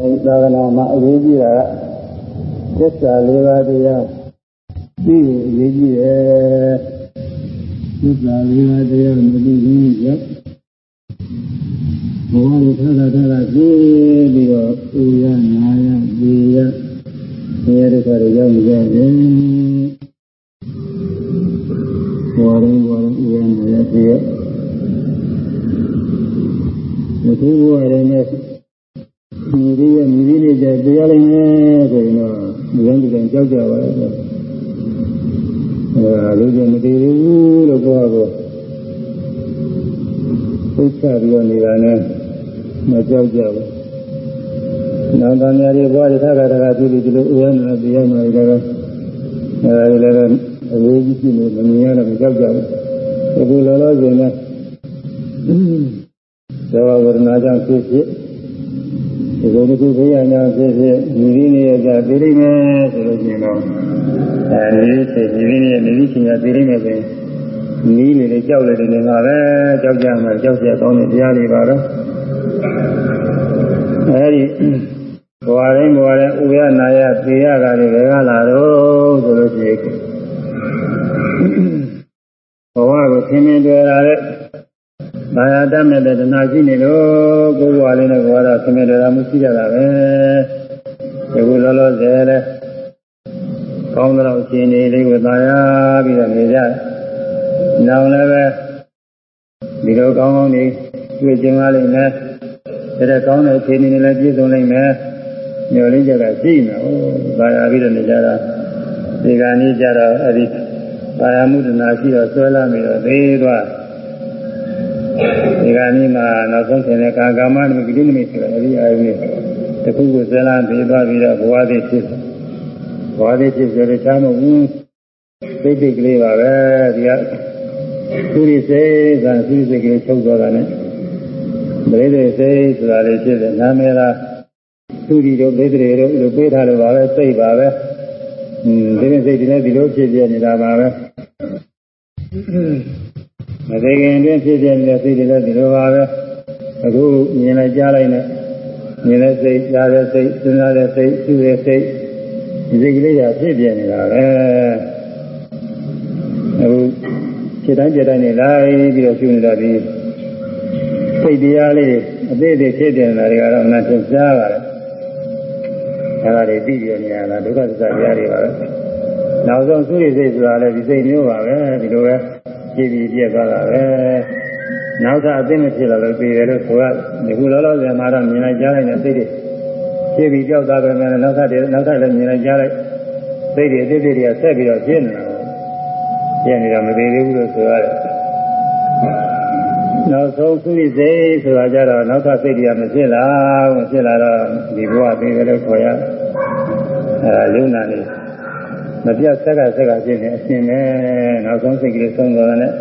အဲဒီသာသနာမှာအရေးကြီးတာကသစ္စာလေးပါးတရားသိဖို့အရေးကြီးတယ်သစ္စာလေးပါးတရားမသိဘူးရောက်ဘဝကိုထားတာထားတာသိပြီးတော့ဥရနာယဒီရဆင်းရဲဒုက္ခတွေရောက်နေကြတယ်ဘောရင်ဘောရင်ဥရနာယဒီရမသိဘူးရတယ်နဲ့ မြည်ရည်မြည်ရည်ကြတရားလိုက်မယ်ဆိုရင်တော့ဒီလိုဒီလိုကြောက်ကြပါလေအဲလူတွေမတည်ဘူးလို့ပြောတော့သိချပြီးတော့နေတာနဲ့မကြောက်ကြဘူးနောင်တန်များတွေဘွားတွေထားတာကဒီလိုဒီလိုဥယျာဉ်နဲ့တရားမှတွေလည်းအဲဒီလည်းအရေးကြီးရှိနေမမြင်ရတော့မကြောက်ကြဘူးအခုလောလောဆယ်နဲ့သောဝရဏကြောင့်ဖြစ်ဖြစ် ဒီလိုတစ်ခုဘေးရညာဖြစ်ဖြစ်ညီရင်းနေရကြသိရမယ်ဆိုလို့ရှိရင်တော့အဲဒီစိတ်ညီရင်းနေနေချင်းရသိရမယ်ဆိုရင်နီးနေလေကြောက်လေနေမှာပဲကြောက်ကြမှာကြောက်ရကောင်းတဲ့တရားတွေပါတော့အဲဒီဘဝတိုင်းဘဝတိုင်းဥရနာယသေရတာတွေဘယ်ကလာတော့ဆိုလို့ရှိရင်ဘဝကိုသင်မြင်တွေ့ရတဲ့ ဘာယာတတ်မဲ့တဲ့တဏှာရှိနေလို့ကိုယ်ဘဝလေးနဲ့ဘဝတော့သင်မြင်တွေ့တာမရှိကြတာပဲဒီလိုလောလောဆယ်လဲကောင်းတဲ့အခြေအနေလေးကိုသာယာပြီးတော့နေကြ။နောက်လည်းပဲဒီလိုကောင်းကောင်းနေတွေ့ကျင်ပါလိမ့်မယ်။ဒါကောင်းတဲ့အခြေအနေနဲ့လည်းပြည့်စုံနိုင်မယ်။ညှော်လေးချက်ကရှိနေ။ဟိုသာယာပြီးတော့နေကြတာဒီကနေ့ကျတော့အဲ့ဒီသာယာမှုတနာရှိတော့ဆွဲလာပြီးတော့သေးသွား ဒီကနေ့မှနောက်ဆုံးရှင်တဲ့ကာကာမနမိကိနမိဆိုတော့အဲ့ဒီအာယုန်တခုခုဆွဲလာပြီးသွားပြီးတော့ဘဝသည်ဖြစ်တယ်ဘဝသည်ဖြစ်ဆိုတော့ချမ်းမဟုတ်သိတိတ်ကလေးပါပဲဒီကသူရိစိတ်ကသူရိစိတ်ကလေးချုပ်သွားတာနဲ့ပရိသေစိတ်ဆိုတာလေးဖြစ်တယ်နာမည်လားသူရိတို့ပိတ္တိတို့လိုပေးထားလို့ပါပဲစိတ်ပါပဲอืมဒီနေ့စိတ်ဒီနေ့ဒီလိုဖြစ်ပြနေတာပါပဲ မသိခင်တွင်ဖြစ်ပြနေတဲ့စိတ်တွေလည်းဒီလိုပါပဲအခုမြင်လိုက်ကြားလိုက်နဲ့မြင်တဲ့စိတ်ကြားတဲ့စိတ်စဉ်းစားတဲ့စိတ်ရှုတဲ့စိတ်ဒီစိတ်ကလေးကဖြစ်ပြနေတာပဲအခုဖြစ်တိုင်းပြတိုင်းနေလိုက်ပြီးတော့ရှုနေတော့ဒီစိတ်တရားလေးအသေးသေးဖြစ်ပြနေတာတွေကတော့နာသင်ကြားပါတယ်အဲဒါတွေသိပြီးနေရတာဒုက္ခသစ္စာတရားတွေပါပဲနောက်ဆုံးသုရိစိတ်ဆိုတာလည်းဒီစိတ်မျိုးပါပဲဒီလိုပဲ ကြည့်ပြီးပြက်သွားတာပဲနောက်ထပ်အသိမဖြစ်လာလို့သိတယ်လို့ဆိုရဒီခုလောလောဆယ်မှာတော့မြင်လိုက်ကြားလိုက်တဲ့စိတ်တွေကြည့်ပြီးကြောက်သွားတယ်မယ်နောက်ထပ်နောက်ထပ်လည်းမြင်လိုက်ကြားလိုက်စိတ်တွေအသိတွေတွေကဆက်ပြီးတော့ဖြစ်နေတာပြည့်နေတာမသေးသေးဘူးလို့ဆိုရတယ်နောက်ဆုံးသုရိစိတ်ဆိုတာကြတော့နောက်ထပ်စိတ်တွေကမဖြစ်လာဘူးမဖြစ်လာတော့ဒီဘဝသေးတယ်လို့ခေါ်ရအဲဒါယုံနာနေ မပြတ်ဆက်ကဆက်ကဖြစ်နေအရှင်ပဲနောက်ဆုံးစိတ်ကလေးဆုံးသွားတယ်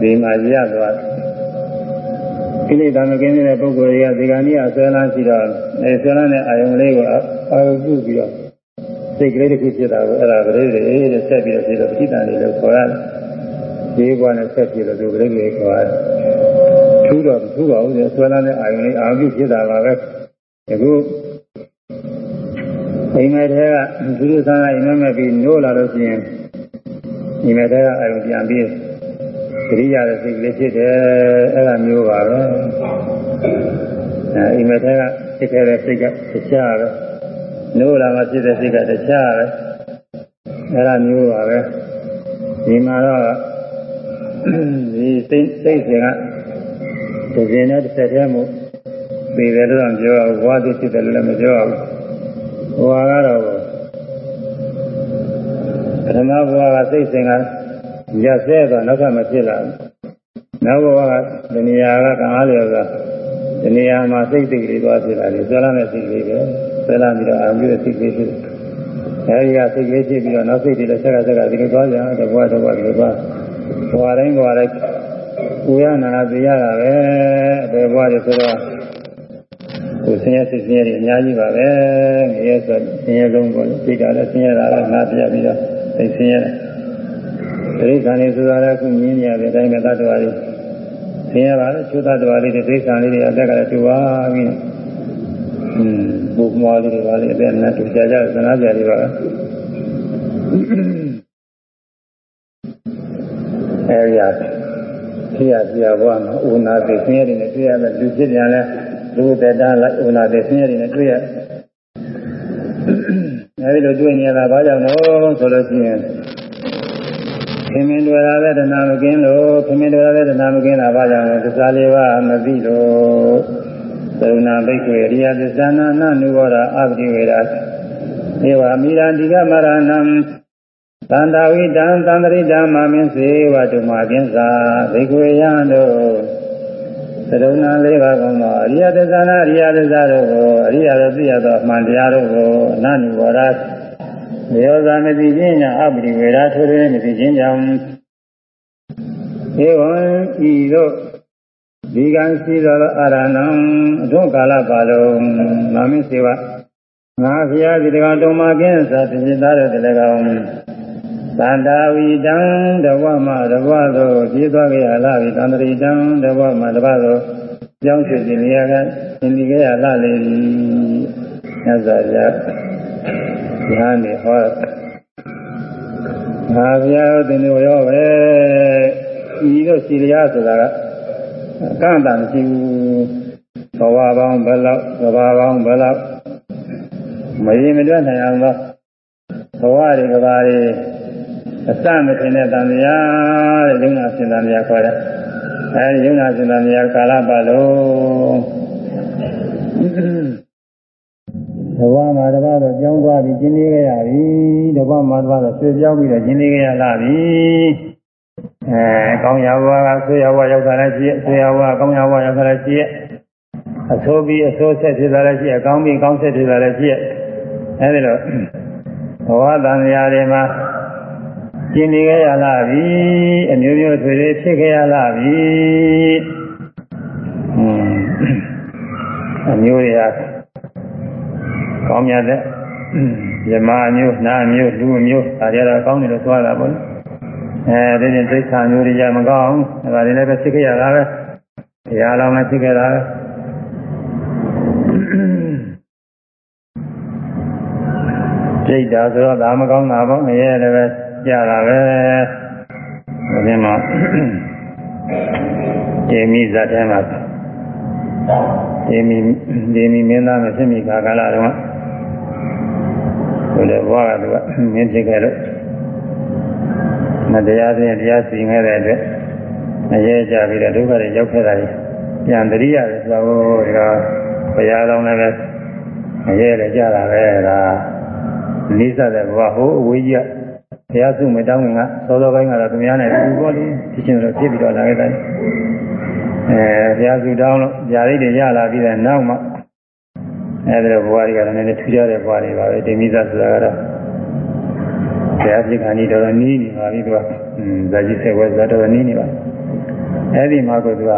ဒီမှာရသွားကိလေသာမကင်းတဲ့ပုဂ္ဂိုလ်တွေကဒီကနေ့အဆွဲလန်းရှိတော့အဲဆွဲလန်းတဲ့အာယုံလေးကိုအာရုံပြုပြီးတော့စိတ်ကလေးတစ်ခုဖြစ်တာကိုအဲ့ဒါကလေးတွေတဲ့ဆက်ပြီးတော့ဖြစ်တော့ပဋိသန္ဓေလို့ခေါ်ရတယ်ဒီဘဝနဲ့ဆက်ပြီးတော့ဒီကလေးတွေခေါ်ရတယ်ထူးတော့ထူးပါဘူးလေဆွဲလန်းတဲ့အာယုံလေးအာရုံပြုဖြစ်တာပါပဲအခု အိမ်မက်ထဲကသူတို့ဆန်းကအိမ်မက်မဲ့ပြီးနိုးလာလို့ရှိရင်အိမ်မက်ထဲကအာရုံပြန်ပြီးသတိရတဲ့စိတ်ကလေးဖြစ်တယ်အဲ့ဒါမျိုးပါပဲအဲအိမ်မက်ထဲကဖြစ်ခဲ့တဲ့စိတ်ကတခြားပဲနိုးလာမှဖြစ်တဲ့စိတ်ကတခြားပဲအဲ့ဒါမျိုးပါပဲဒီမှာတော့ဒီစိတ်စိတ်စဉ်ကဒီရင်နဲ့တစ်ဆက်တည်းမို့ပြီးတယ်လို့ပြောဘဝတည်ဖြစ်တယ်လို့လည်းမပြောဘူး ဘဝကတော့ပထမဘဝကစိတ်စဉ်ကရဆဲတော့နောက်ကမဖြစ်လာဘူးနောက်ဘဝကဒီနေရာကကံအားလျော်ကဒီနေရာမှာစိတ်စိတ်ကလေးသွားဖြစ်လာတယ်ဆွဲလာတဲ့စိတ်ကလေးပဲဆွဲလာပြီးတော့အာရုံပြုတဲ့စိတ်ကလေးဖြစ်တယ်အဲဒီကစိတ်ကလေးဖြစ်ပြီးတော့နောက်စိတ်တွေလည်းဆက်ကဆက်ကဒီလိုသွားကြတယ်ဘဝတော့ဘဝဒီလိုသွားဘဝတိုင်းဘဝတိုင်းကိုရနာသိရတာပဲအပေဘဝတွေဆိုတော့ ကိုဆင်းရဲစစ်ဆင်းရဲတွေအများကြီးပါပဲငရဲဆိုဆင်းရဲဆုံးပေါ့လေသိတာလည်းဆင်းရဲတာလည်းငါပြပြီးတော့သိဆင်းရဲတယ်တိရစ္ဆာန်တွေဆိုတာလည်းခုမြင်နေရတဲ့အတိုင်းပဲတ attva တွေဆင်းရဲပါလေချိုးတ attva လေးတွေတိရစ္ဆာန်လေးတွေအတက်ကလည်းတူပါပြီအဲဒါလည်းယုံနာနေမပြတ်ဆက်ကဆက်ကဖြစ်နေအရှင်ပဲနောက်ဆုံးသုရိစိတ်ဆိုတာကြတော့နောက်ထပ်စိတ်တွေဖြစ်อืมဘုမောလေးတွေပါလေအဲ့ဒါတူကြကြသနာကြတွေပါအဲ့ရဖြစ်ရပြဘဝမှာဥနာသိဆင်းရဲတွေနဲ့တွေ့ရမယ်လူဖြစ်ပြန်လဲ လူသက်တာလိုက်ဥနာသိဆင်းရဲတွေနဲ့တွေ့ရအဲဒီလိုတွေ့နေရတာဘာကြောင့်လို့ဆိုလို့ရှိရင်ခင်မင်းတွေရာတဲ့တဏှာမကင်းလို့ခင်မင်းတွေရာတဲ့တဏှာမကင်းတာဘာကြောင့်လဲသစ္စာလေးပါးမသိလို့သရုဏဘိက္ခေရိယသစ္စာနာနနုဘောဓအပတိဝေဒဧဝမိရန္တိကမရဏံသန္တာဝိတံသန္တရိတံမာမင်းစေဝတုမာကင်းစာဘိက္ခေယံတို့သ ရုဏလေးပါးကောင်းသောအရိယသစ္စာနာအရိယသစ္စာတို့ကိုအရိယတို့သိရသောအမှန်တရားတို့ကိုအနန္တဘောဓမေယောဇာမသိခြင်းညာအပတိဝေဒထိုးထွင်းမသိခြင်းကြောင့်ဧဝံဤတို့ဒီကံရှိသောအာရဏံအထွန်းကာလပါလုံးမာမင်းစေဝငါဖျားဒီတကောင်တုံမကင်းစာပြည့်သားတဲ့တလည်းကောင် သန္တာဝိတံတဝမတဝသောပြေးသွားကြရလားသန္တရိတံတဝမတဝသောကြောင်းဖြစ်ခြင်းလျာကသင်ဒီကြရလားလေမြတ်စွာဘုရားညာနေဟောငါဘုရားသင်တို့ရောပဲဤတို့စီရရဆိုတာကအကန့်အတန်မရှိဘူးဘဝပေါင်းဘယ်လောက်ဘဝပေါင်းဘယ်လောက်မရင်မတွက်နိုင်အောင်သောဘဝတွေကဘာတွေ အစမထင်တဲ့တန်တရားတဲ့ယုံနာစင်တန်တရားခေါ်တဲ့အဲဒီယုံနာစင်တန်တရားကာလပတ်လုံးတဘမှာတပတ်တော့ကြောင်းသွားပြီးကျင်းနေကြရပြီတပတ်မှာတပတ်တော့ဆွေပြောင်းပြီးတော့ကျင်းနေကြရလာပြီအဲကောင်းရဘွားကဆွေရဘွားရောက်တာလည်းရှိဆွေရဘွားကောင်းရဘွားရောက်တာလည်းရှိအဆိုးပြီးအဆိုးဆက်ဖြစ်တာလည်းရှိအကောင်းပြီးကောင်းဆက်ဖြစ်တာလည်းရှိအဲဒီလိုဘဝတန်ရာတွေမှာ ကျင်နေကြရလာပြီအမျိုးမျိုးတွေဖြစ်ခဲ့ရလာပြီအမျိုးတွေကကောင်းမြတ်တဲ့ဇမအမျိုးနာအမျိုးလူအမျိုးဒါတွေတော့ကောင်းတယ်လို့ဆိုရတာပေါ့အဲဒီရင်သိက္ခာမျိုးတွေရမကောင်းဒါတွေလည်းပဲဖြစ်ခဲ့ရတာပဲတရားတော်နဲ့ဖြစ်ခဲ့တာပဲကြိတ်တာဆိုတော့ဒါမကောင်းတာပေါ့ငရဲလည်းပဲ ကြတာပဲဒီမှာဒီမိဇတ်ထဲမှာဒီမိဒီမိမင်းသားမဖြစ်မိခါကာလတုန်းကဆိုတော့ဘွားကသူကမင်းဖြစ်ခဲ့လို့မတရားခြင်းတရားစီငဲတဲ့အတွက်အရေးကြပြီးတော့ဒုက္ခတွေရောက်ခဲ့တာပြန်တရိရတယ်ဆိုတော့ဒီကဘုရားတော်လည်းပဲအရေးလည်းကြတာပဲဒါနိစ္စတဲ့ဘဝဟိုအဝေးကြီးက ဘုရားစုမတောင်းခင်ကစောစောပိုင်းကတော့သူများနဲ့ဒီပေါ်လေးဖြစ်ချင်းတော့ဖြစ်ပြီးတော့လာခဲ့တယ်အဲဘုရားစုတောင်းလို့ຢာရိတ်တွေရလာပြီးတဲ့နောက်မှအဲဒီတော့ဘဝတွေကလည်းနည်းနည်းထူးခြားတဲ့ဘဝတွေပါပဲဒီမိစ္ဆာဆိုတာကတော့ဘုရားပြခဏီတော်တော်နီးနေပါပြီသူကอืมဇာကြီးဆက်ဝဲဇာတော်တော်နီးနေပါအဲဒီမှာကိုသူက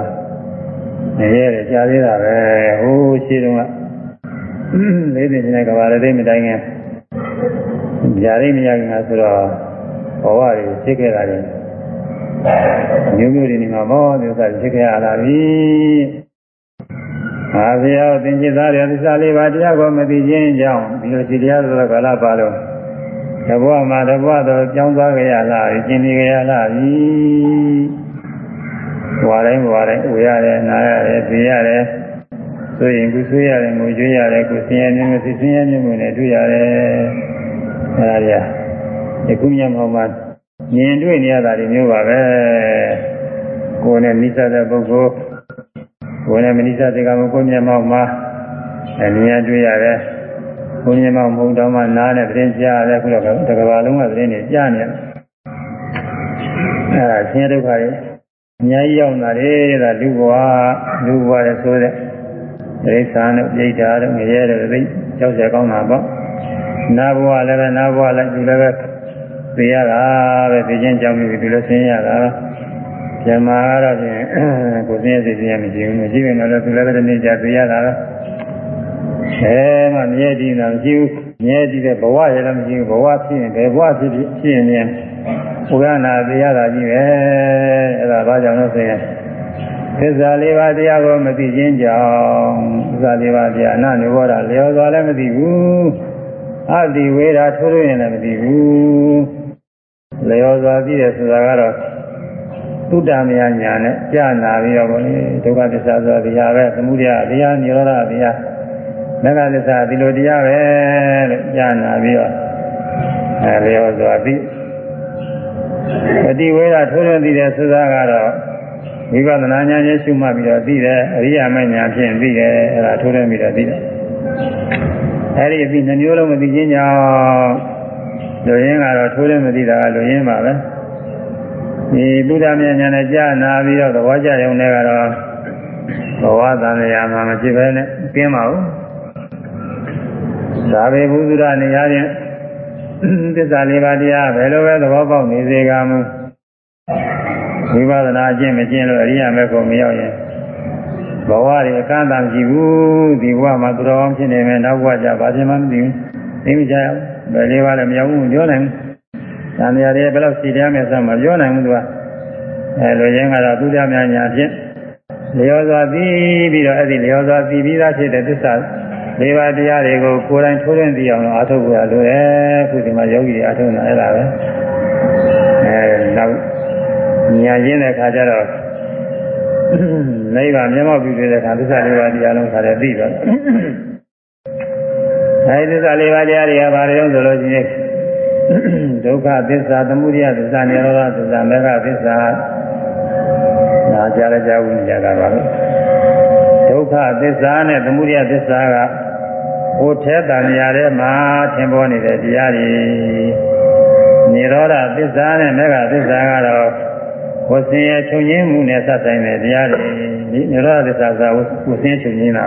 နေရတယ်ကြားသေးတာပဲဟိုးရှိတုန်းကလေးသိနေတဲ့ကဘာလေးမတိုင်းခင်ຢာရိမရခင်ကဆိုတော့ ဘဝတွေဖြစ်ခဲ့တာတွေမျိုးမျိုးတွေနေမှာဘောဒီဥစ္စာဖြစ်ခဲ့ရလာပြီ။ဟာဘုရားသင်္จิตသားရသစ္စာလေးပါးတရားကိုမသိခြင်းကြောင့်ဒီလိုစီတရားဆိုတော့ကာလပါလို့တဘဝမှာတဘဝတော့ကြောင်းသွားကြရလားကျင်နေကြရလားပြီ။ဘဝတိုင်းဘဝတိုင်းဝေရတယ်နားရတယ်သိရတယ်ဆိုရင်ကုဆွေးရတယ်ငိုကြွေးရတယ်ကုဆင်းရဲမျိုးမျိုးဆင်းရဲမျိုးမျိုးနဲ့တွေ့ရတယ်။အဲဒါကြီး ယခုမျက်မှောက်မှာမြင်တွေ့နေရတာဒီမျိုးပါပဲကိုယ်နဲ့နိစ္စတဲ့ပုဂ္ဂိုလ်ကိုယ်နဲ့မနိစ္စတဲ့ကကိုယ်မျက်မှောက်မှာအမြင်တွေ့ရတယ်ကိုယ်မျက်မှောက်မဟုတ်တော့မှနားနဲ့သတင်းကြားရတယ်ခုတော့တကဘာလုံးကသတင်းတွေကြားနေတယ်အဲဒါဆင်းရဲဒုက္ခတွေအများကြီးရောက်လာတယ်ဒါလူဘဝလူဘဝရဲ့ဆိုတဲ့ဒိဋ္ဌာန်တို့ပြိဋ္ဌာတို့ငရဲတို့သိကြောက်ကြကောင်းတာပေါ့နာဘဝလည်းပဲနာဘဝလည်းဒီလည်းပဲ သိရတာပဲသိချင်းကြောင့်ပြီးဒီလိုဆင်းရတာဇမာကတော့ဖြင့်ကိုဆင်းရဲသိချင်းမရှိဘူးမရှိရင်တော့သူလည်းပဲနေကြသိရတာပဲအဲမှမြဲတည်တာမရှိဘူးမြဲတည်တဲ့ဘဝရလည်းမရှိဘူးဘဝဖြစ်ရင်ဘယ်ဘဝဖြစ်ဖြစ်ဖြစ်ရင်ဘုရားနာသိရတာကြီးပဲအဲဒါဘာကြောင့်လဲဆိုရင်သစ္စာလေးပါးတရားကိုမသိခြင်းကြောင့်သစ္စာလေးပါးတရားအနနိဘောဓလျော်စွာလည်းမသိဘူးအတိဝေဒထိုးထိုးရင်လည်းမသိဘူး လျော်စွာသိတယ်ဆိုတာကတော့သုတ္တမယညာနဲ့ကြာနာပြီးတော့ဘုန်းကြီးဒုက္ခသစ္စာဆိုတာတရားပဲသမုဒယတရားនិရောဓတရားမဂ္ဂသစ္စာဒီလိုတရားပဲလို့ကြာနာပြီးတော့အဲလျော်စွာသိအတိဝေဒထိုးထိုးသိတယ်ဆိုတာကတော့ဝိပဿနာဉာဏ်ရဲ့ရှုမှတ်ပြီးတော့သိတယ်အရိယာမဉာဏ်ဖြင့်သိတယ်အဲဒါထိုးထိုးပြီးတော့သိတယ်အဲဒီအသိနှမျိုးလုံးမသိခြင်းကြောင့် လူရင်းကတော့ထိုးလည်းမသိတာကလူရင်းပါပဲဒီဘုရားမြတ်ဉာဏ်နဲ့ကြားနာပြီးတော့သဘောကျရုံနဲ့ကတော့ဘဝသံဃာမှာမဖြစ်ပဲနဲ့ကျင်းပါဘူးသာဝေဘုဒ္ဓနေရာချင်းသစ္စာလေးပါးတရားဘယ်လိုပဲသဘောပေါက်နေစေကမူဝိပဿနာအကျင့်မကျင့်လို့အရိယာမေဖို့မရောက်ရင်ဘဝတွေအကန့်အသတ်ရှိဘူးဒီဘဝမှာသူတော်ကောင်းဖြစ်နေမယ်နောက်ဘဝကျဘာဖြစ်မှမသိဘူးသိမကြရဘူး ဘယ်လေးပါးလည်းမရောက်ဘူးပြောနိုင်ဘူး။သံဃာတွေဘယ်လောက်စီတရားမဲ့စမပြောနိုင်ဘူးသူကအဲလိုရင်းကတော့သူတရားများညာဖြင့်လျောစွာသိပြီးတော့အဲ့ဒီလျောစွာသိပြီးသားဖြစ်တဲ့သစ္စာလေးပါးတရားတွေကိုကိုယ်တိုင်ထိုးရင်းသိအောင်လို့အားထုတ်ကြရလို့လေအခုဒီမှာယောဂီအားထုတ်နေအဲ့ဒါပဲအဲနောက်ညာရင်းတဲ့ခါကျတော့နိဗ္ဗာန်မျက်မှောက်ပြုတဲ့အခါသစ္စာလေးပါးတရားလုံးခါတည်းသိတော့ အဲဒီသစ္စာလေးပါးတရားတွေကဘာတွေလဲဆိုလို့ရှိရင်ဒုက္ခသစ္စာသမုဒယသစ္စာနိရောဓသစ္စာမေဃသစ္စာနာကြားရကြဝိညာကပါပဲဒုက္ခသစ္စာနဲ့သမုဒယသစ္စာကဟိုထဲတန်ရတဲ့မှာသင်ပေါ်နေတဲ့တရားတွေနိရောဓသစ္စာနဲ့မေဃသစ္စာကတော့ဝဆင်းရဲချုပ်ငင်းမှုနဲ့ဆက်ဆိုင်တဲ့တရားတွေဒီနိရောဓသစ္စာကဝဆင်းရဲချုပ်ငင်းတာ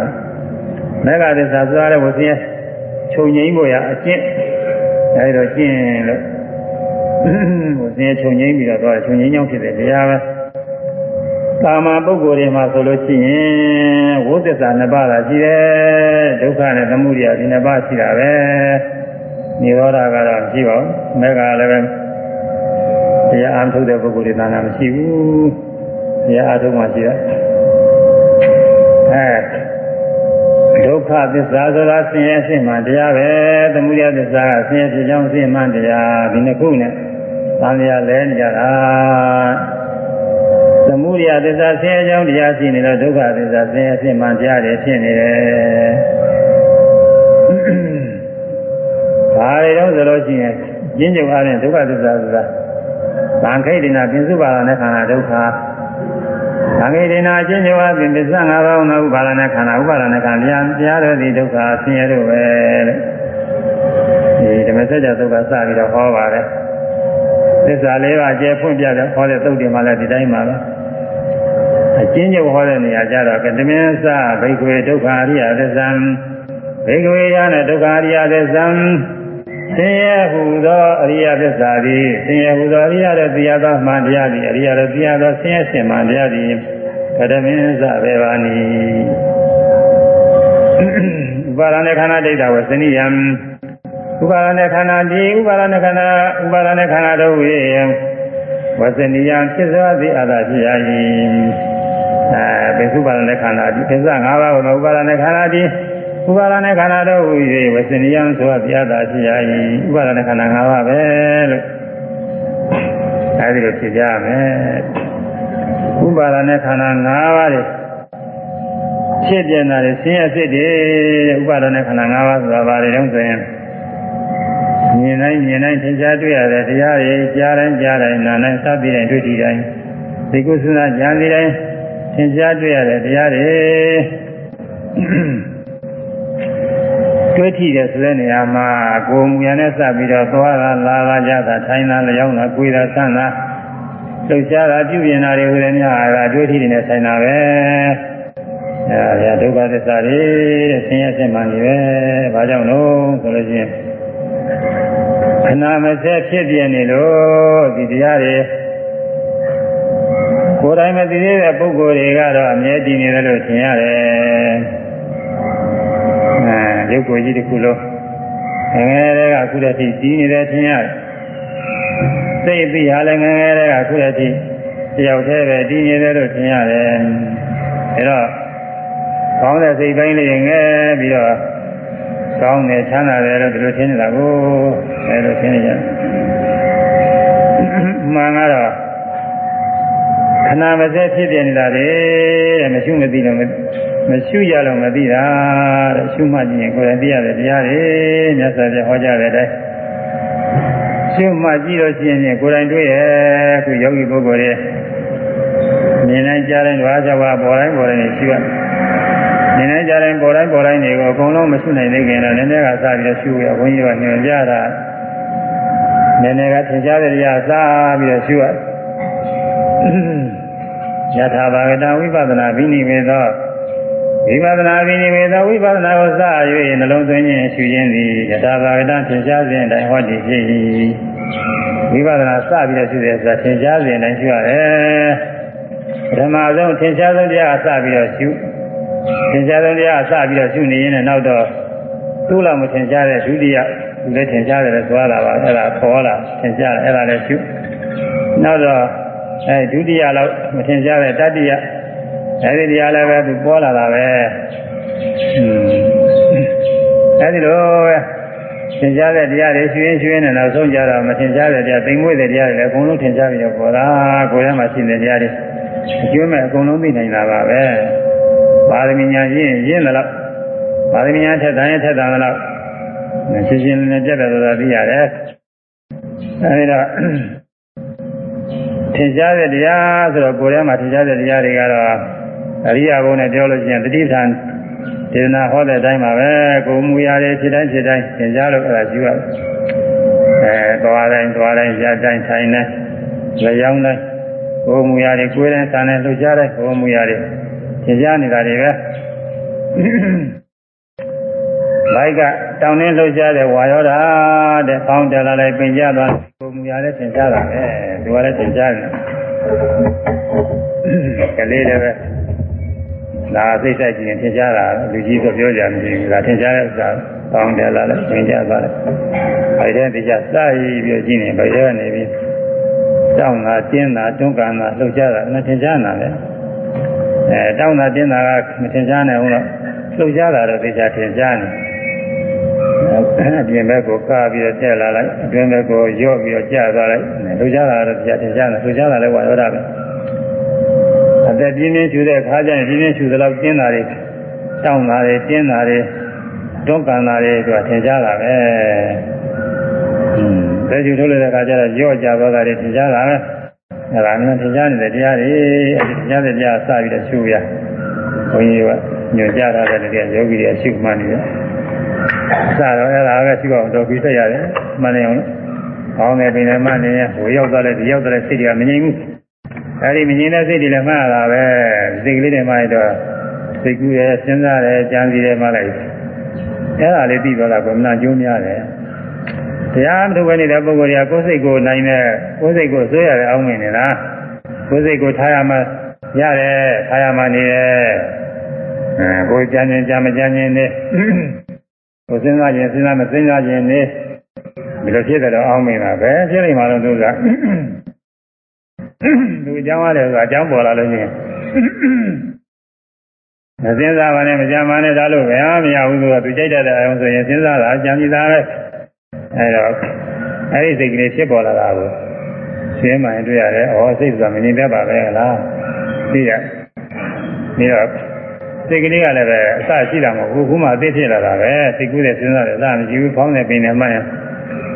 မေဃသစ္စာဆိုတာလည်းဝဆင်းရဲ ချုပ်ငင်းဖို့ရအကျင့်အဲဒီတော့ကျင့်လို့ဟိုစင်ချုံငိမ့်ပြီးတော့သွားချုံငိမ့်ကြောင်းဖြစ်တဲ့တရားပဲကာမပုဂ္ဂိုလ်တွေမှာဆိုလို့ရှိရင်ဝိသစ္စာနှစ်ပါးသာရှိတယ်ဒုက္ခနဲ့သမုဒယဒီနှစ်ပါးရှိတာပဲနိရောဓကတော့မရှိပါဘူးမေဃလည်းပဲတရားအားထုတ်တဲ့ပုဂ္ဂိုလ်တွေသာနာမရှိဘူးတရားအားထုတ်မှရှိတာအဲ ဒုက္ခသစ္စာဆိုတာဆင်းရဲဖြစ်မှတရားပဲသမုဒယသစ္စာကဆင်းရဲဖြစ်ကြောင်းဖြစ်မှတရားဒီနှစ်ခုနဲ့သံဃာလဲနေကြတာသမုဒယသစ္စာဆင်းရဲကြောင်းတရားရှိနေတော့ဒုက္ခသစ္စာဆင်းရဲဖြစ်မှတရားတွေဖြစ်နေတယ်ဘာတွေတော့ဆိုလို့ရှိရင်ကျင့်ကြံအားဖြင့်ဒုက္ခသစ္စာဆိုတာသံခိတ်ဒိနာပင်စုပါဒနဲ့ခန္ဓာဒုက္ခ သံဃိဒေနာအချင်းချင်းဝါဖြင့်ပစ္စ၅ပါးသောဥပါဒနာခန္ဓာဥပါဒနာခန္ဓာတရားတရားတော်သည်ဒုက္ခဆင်းရဲတို့ပဲတဲ့ဒီဓမ္မစကြာသုတ်ကစပြီးတော့ဟောပါတယ်သစ္စာလေးပါးကျဲဖွင့်ပြတဲ့ဟောတဲ့သုတ်တွေမှာလည်းဒီတိုင်းပါပဲအချင်းချင်းဟောတဲ့နေရာကျတော့ကတမင်းစဘိက္ခွေဒုက္ခအရိယသစ္စာဘိက္ခွေရနဲ့ဒုက္ခအရိယသစ္စာ ဆင်းရဲဟူသောအရိယသစ္စာသည်ဆင်းရဲဟူသောအရိယရဲ့တရားသောမှန်တရားသည်အရိယရဲ့တရားသောဆင်းရဲရှင်မှန်တရားသည်ကတမင်းစဘေဘာနိဥပါဒနဲ့ခန္ဓာဒိဋ္ဌဝသနိယံဥပါဒနဲ့ခန္ဓာဒီဥပါဒနဲ့ခန္ဓာဥပါဒနဲ့ခန္ဓာတို့ဝေဝသနိယံဖြစ်သောသည်အတာဖြစ်ရ၏အဲပိစုပါဒနဲ့ခန္ဓာဒီသစ္စာ၅ပါးကိုဥပါဒနဲ့ခန္ဓာဒီ ဥပါဒနဲ့ခန္ဓာတို့ဟူ၍ဝစနိယံဆိုတရားသာရှိရ၏ဥပါဒနဲ့ခန္ဓာ၅ပါးပဲလို့အဲဒီလိုဖြစ်ကြမယ်ဥပါဒနဲ့ခန္ဓာ၅ပါးတွေဖြစ်ပြနေတာတွေဆင်းရဲစစ်တွေဥပါဒနဲ့ခန္ဓာ၅ပါးဆိုတာဘာတွေတုံးဆိုရင်မြင်တိုင်းမြင်တိုင်းသင်္ချာတွေ့ရတဲ့တရားတွေကြားတိုင်းကြားတိုင်းနားတိုင်းစသည်တိုင်းတွေ့တည်တိုင်းဒီကုသနာဉာဏ်ဒီတိုင်းသင်္ချာတွေ့ရတဲ့တရားတွေ တွေ့ထိတယ်ဆိုတဲ့နေရာမှာကိုယ်မူရနဲ့စပြီးတော့သွားတာလာတာကြတာထိုင်တာလျောင်းတာကိုယ်တာဆန်းတာလှုပ်ရှားတာပြုပြင်တာတွေဟိုလည်းများတာတွေ့ထိတယ်နဲ့ဆိုင်တာပဲအဲဒါဒုက္ခသစ္စာတွေတဲ့ဆင်းရဲဖြစ်မှနေပဲဘာကြောင့်လို့ဆိုလို့ရှိရင်ခဏမစက်ဖြစ်ပြနေလို့ဒီတရားတွေကိုယ်တိုင်မသိသေးတဲ့ပုဂ္ဂိုလ်တွေကတော့အမြဲတည်နေတယ်လို့ထင်ရတယ် ရုပ်ကိုယ်ကြီးတစ်ခုလုံးငငယ်တွေကအခုတည်းကတည်နေတယ်ထင်ရတယ်စိတ်ပြီးဟာလည်းငငယ်တွေကအခုတည်းကတယောက်တည်းပဲတည်နေတယ်လို့ထင်ရတယ်အဲတော့ကောင်းတဲ့စိတ်ပိုင်းလေးငဲပြီးတော့ကောင်းတယ်ချမ်းသာတယ်လို့ဒီလိုထင်နေတာကိုအဲလိုထင်နေကြမှန်ကတော့ခဏမစဲဖြစ်ပြနေတာလေတဲ့မရှိမသိတော့ မရှိရလို့မသိတာတဲ့ရှုမှတ်ကြည့်ရင်ကိုယ်တိုင်သိရတဲ့တရားတွေမြတ်စွာဘုရားဟောကြားတဲ့အတိုင်းရှုမှတ်ကြည့်လို့ရှိရင်ကိုယ်တိုင်တွေ့ရဲ့ခုယောဂီပုဂ္ဂိုလ်တွေမြင်နိုင်ကြတဲ့ဓဝါကြောင့်ပေါ်တိုင်းပေါ်တိုင်းရှုရမြင်နိုင်ကြတဲ့ပေါ်တိုင်းပေါ်တိုင်းတွေကိုအကုန်လုံးမရှုနိုင်သေးခင်တော့နည်းနည်းကစပြီးတော့ရှုရဘုန်းကြီးကညွှန်ကြားတာနည်းနည်းကသင်ကြားတဲ့တရားစပြီးတော့ရှုရယထာဘာဂတဝိပဿနာဘိနိဝေသော ဝိပဿနာဘိနိဝေသောဝိပဿနာကိုစ၍နှလုံးသွင်းခြင်းရှုခြင်းသည်ယထာဘာဂတသင်ကြားခြင်းတိုင်ဟောတည်ဖြစ်၏ဝိပဿနာစပြီးတော့ရှုတယ်ဆိုတာသင်ကြားခြင်းတိုင်ရှုရတယ်ပထမဆုံးသင်ကြားဆုံးတရားစပြီးတော့ရှုသင်ကြားဆုံးတရားစပြီးတော့ရှုနေရင်လည်းနောက်တော့သူ့လောက်မသင်ကြားတဲ့ဒုတိယသူလည်းသင်ကြားတယ်လို့သွားတာပါအဲ့ဒါခေါ်လာသင်ကြားတယ်အဲ့ဒါလည်းရှုနောက်တော့အဲဒုတိယလောက်မထင်ရှားတဲ့တတိယ အဲဒီတရားလည်းပဲသူပေါ်လာတာပဲအဲဒီလိုပဲထင်ရှားတဲ့တရားတွေရွှင်ရွှင်နဲ့နောက်ဆုံးကြတော့မထင်ရှားတဲ့တရားသိမ်မွေ့တဲ့တရားတွေလည်းအကုန်လုံးထင်ရှားပြီးတော့ပေါ်လာကိုယ်ထဲမှာရှိတဲ့တရားတွေအကျိုးမဲ့အကုန်လုံးသိနိုင်တာပါပဲပါရမီညာရင်းရင်းတယ်လို့ပါရမီညာထက်တိုင်းထက်တိုင်းလို့ရှင်းရှင်းလင်းလင်းပြတ်ပြတ်သွားသိရတယ်အဲဒီတော့ထင်ရှားတဲ့တရားဆိုတော့ကိုယ်ထဲမှာထင်ရှားတဲ့တရားတွေကတော့ အရိယာဘုံနဲ့ပြောလို့ရှိရင်တတိထံဒေသနာဟောတဲ့အတိုင်းပါပဲကိုယ်မူရတဲ့ဖြစ်တိုင်းဖြစ်တိုင်းသင်ကြားလို့အဲ့ဒါယူရတယ်အဲသွားတိုင်းသွားတိုင်းရတိုင်းထိုင်တိုင်းလျောင်းတိုင်းကိုယ်မူရတဲ့ကိုယ်တိုင်းဆန်တဲ့လှုပ်ရှားတဲ့ကိုယ်မူရတဲ့သင်ကြားနေတာတွေပဲဘိုက်ကတောင်းနှင်းလှုပ်ရှားတဲ့ဝါရောဓာတဲ့ဖောင်းတယ်လာလိုက်ပင်ကြသွားကိုယ်မူရတဲ့သင်ကြားတာပဲဒီကလည်းသင်ကြားတယ်ကလေးလည်းပဲ ဒါသိစိတ်ကြည့်ရင်သင်ကြားတာလူကြီးဆိုပြောကြမရှိဘူးဒါသင်ကြားတဲ့ဥစ္စာပေါင်းတယ်လာလဲသင်ကြားသွားတယ်ဘယ်တဲ့တရားစရည်ပြီးကြည့်နေဘယ်တဲ့နေပြီးတောင်းတာတင်းတာတွန်းကန်တာလှုပ်ရှားတာနဲ့သင်ကြားနာတယ်အဲတောင်းတာတင်းတာကမသင်ကြားနိုင်ဘူးတော့လှုပ်ရှားတာတော့သိချာသင်ကြားနေအပြင်ဘက်ကိုကာပြီးတော့တက်လာလိုက်အတွင်းဘက်ကိုရော့ပြီးတော့ကျသွားလိုက်လှုပ်ရှားတာတော့သိချာသင်ကြားတယ်လှုပ်ရှားတာလည်းဝါရောတာပဲ အသက်ပြင်းပြင်းရှူတဲ့အခါကျရင်ပြင်းပြင်းရှူသလောက်ကျင်းတာတွေတောင်းတာတွေကျင်းတာတွေတွန်းကန်တာတွေဆိုတာထင်ရှားတာပဲ။อืมတဲ့ရှူထုတ်လိုက်တဲ့အခါကျတော့ရော့ကြသွားတာတွေထင်ရှားတာပဲ။အဲဒါမျိုးထင်ရှားနေတဲ့တရားတွေအဲဒီထင်ရှားတဲ့တရားစပြီးတော့ရှုရ။ဘုန်းကြီးကညွှန်ကြားထားတဲ့တရားယောဂီတွေရှုမှန်းနေတယ်။စတော့အဲဒါပဲရှုအောင်တော့ပြီးဆက်ရတယ်။မှန်နေအောင်။ကောင်းတယ်ပြင်တယ်မှန်နေရင်ဟိုရောက်သွားတဲ့ဒီရောက်တဲ့စိတ်တွေကမငြိမ်ဘူး။ အဲဒီမငြင်းတဲ့စိတ်တွေလည်းမှားတာပဲစိတ်ကလေးတွေမှားတော့စိတ်ကူးရဲစဉ်းစားတယ်ကြံစည်တယ်မှားလိုက်အဲဒါလေးပြီးသွားတာကမနာကျိုးများတယ်တရားမထုတ်ဘဲနေတဲ့ပုဂ္ဂိုလ်တွေကကိုယ်စိတ်ကိုနိုင်တဲ့ကိုယ်စိတ်ကိုဆွဲရတဲ့အောင်းမြင်နေတာကိုယ်စိတ်ကိုထားရမှရတယ်ထားရမှနေတယ်အဲကိုယ်ကြံကြံကြံမကြံကြံနေကိုယ်စဉ်းစားခြင်းစဉ်းစားမစဉ်းစားခြင်းနေဒီလိုဖြစ်တယ်တော့အောင်းမြင်တာပဲဖြစ်နေမှတော့သူက သူအကြောင်းရတယ်ဆိုတာအကြောင်းပေါ်လာလို့ရှိရင်မစဉ်းစားပါနဲ့မကြမ်းပါနဲ့ဒါလို့ပဲမရဘူးဆိုတော့သူကြိုက်တဲ့အအောင်ဆိုရင်စဉ်းစားတာကြံပြီးသားပဲအဲတော့အဲ့ဒီစိတ်ကလေးဖြစ်ပေါ်လာတာကိုရှင်းမှရင်တွေ့ရတယ်။ဩစိတ်ဆိုတာမငြိမ်သက်ပါပဲလား။ပြီးရပြီးတော့စိတ်ကလေးကလည်းပဲအစရှိတာမဟုတ်ဘူးခုမှအသိဖြစ်လာတာပဲစိတ်ကူးတဲ့စဉ်းစားတယ်အစမရှိဘူးဖောင်းတဲ့ပင်နဲ့မှရင်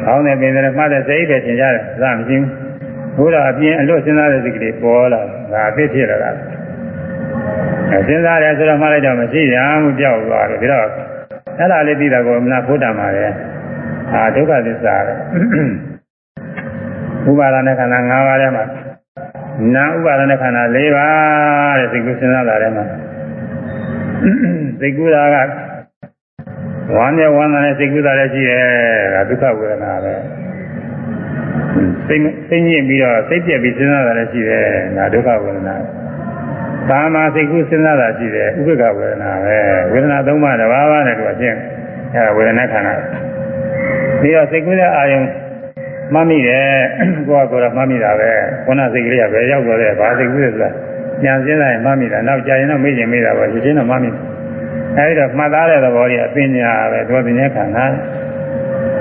ဖောင်းတဲ့ပင်နဲ့မှတဲ့စိတ်ပဲသင်ကြတယ်အစမရှိဘူး ဘုရားအပြင်အလွတ်စဉ်းစားတဲ့စိတ်ကလေးပေါ်လာတာအသိဖြစ်လာတာအဲစဉ်းစားတယ်ဆိုတော့မှလိုက်တော့မရှိရဘူးကြောက်သွားတယ်ဒါတော့အဲ့ဒါလေးပြီးတာကိုမနာဖို့တတ်ပါလေအာဒုက္ခသစ္စာပဲဥပါဒနဲ့ခန္ဓာ၅ပါးထဲမှာနာဥပါဒနဲ့ခန္ဓာ၄ပါးတဲ့စိတ်ကူးစဉ်းစားတာထဲမှာစိတ်ကူးတာကဝမ်းမြောက်ဝမ်းသာနဲ့စိတ်ကူးတာလည်းရှိတယ်ဒါဒုက္ခဝေဒနာပဲ စိတ်စိတ်ညစ်ပြီးတော့စိတ်ပြက်ပြီးစဉ်းစားတာလည်းရှိတယ်ဒါဒုက္ခဝေဒနာကာမစိတ်ကူးစဉ်းစားတာရှိတယ်ဥပ္ပခဝေဒနာပဲဝေဒနာသုံးပါးတစ်ပါးပါးနဲ့သူအချင်းအဲဝေဒနာခန္ဓာပြီးတော့စိတ်ကူးတဲ့အာယုံမှတ်မိတယ်ကိုကကိုယ်တော့မှတ်မိတာပဲခုနစိတ်ကလေးကပဲရောက်တော့တယ်ဘာစိတ်ကူးလဲဆိုတာညာစင်းတိုင်းမှတ်မိတာနောက်ကြာရင်တော့မေ့ရင်မေ့တာပေါ့ဒီချင်းတော့မှတ်မိအဲဒီတော့မှတ်သားတဲ့သဘောကြီးအပညာပဲသူကပညာခန္ဓာ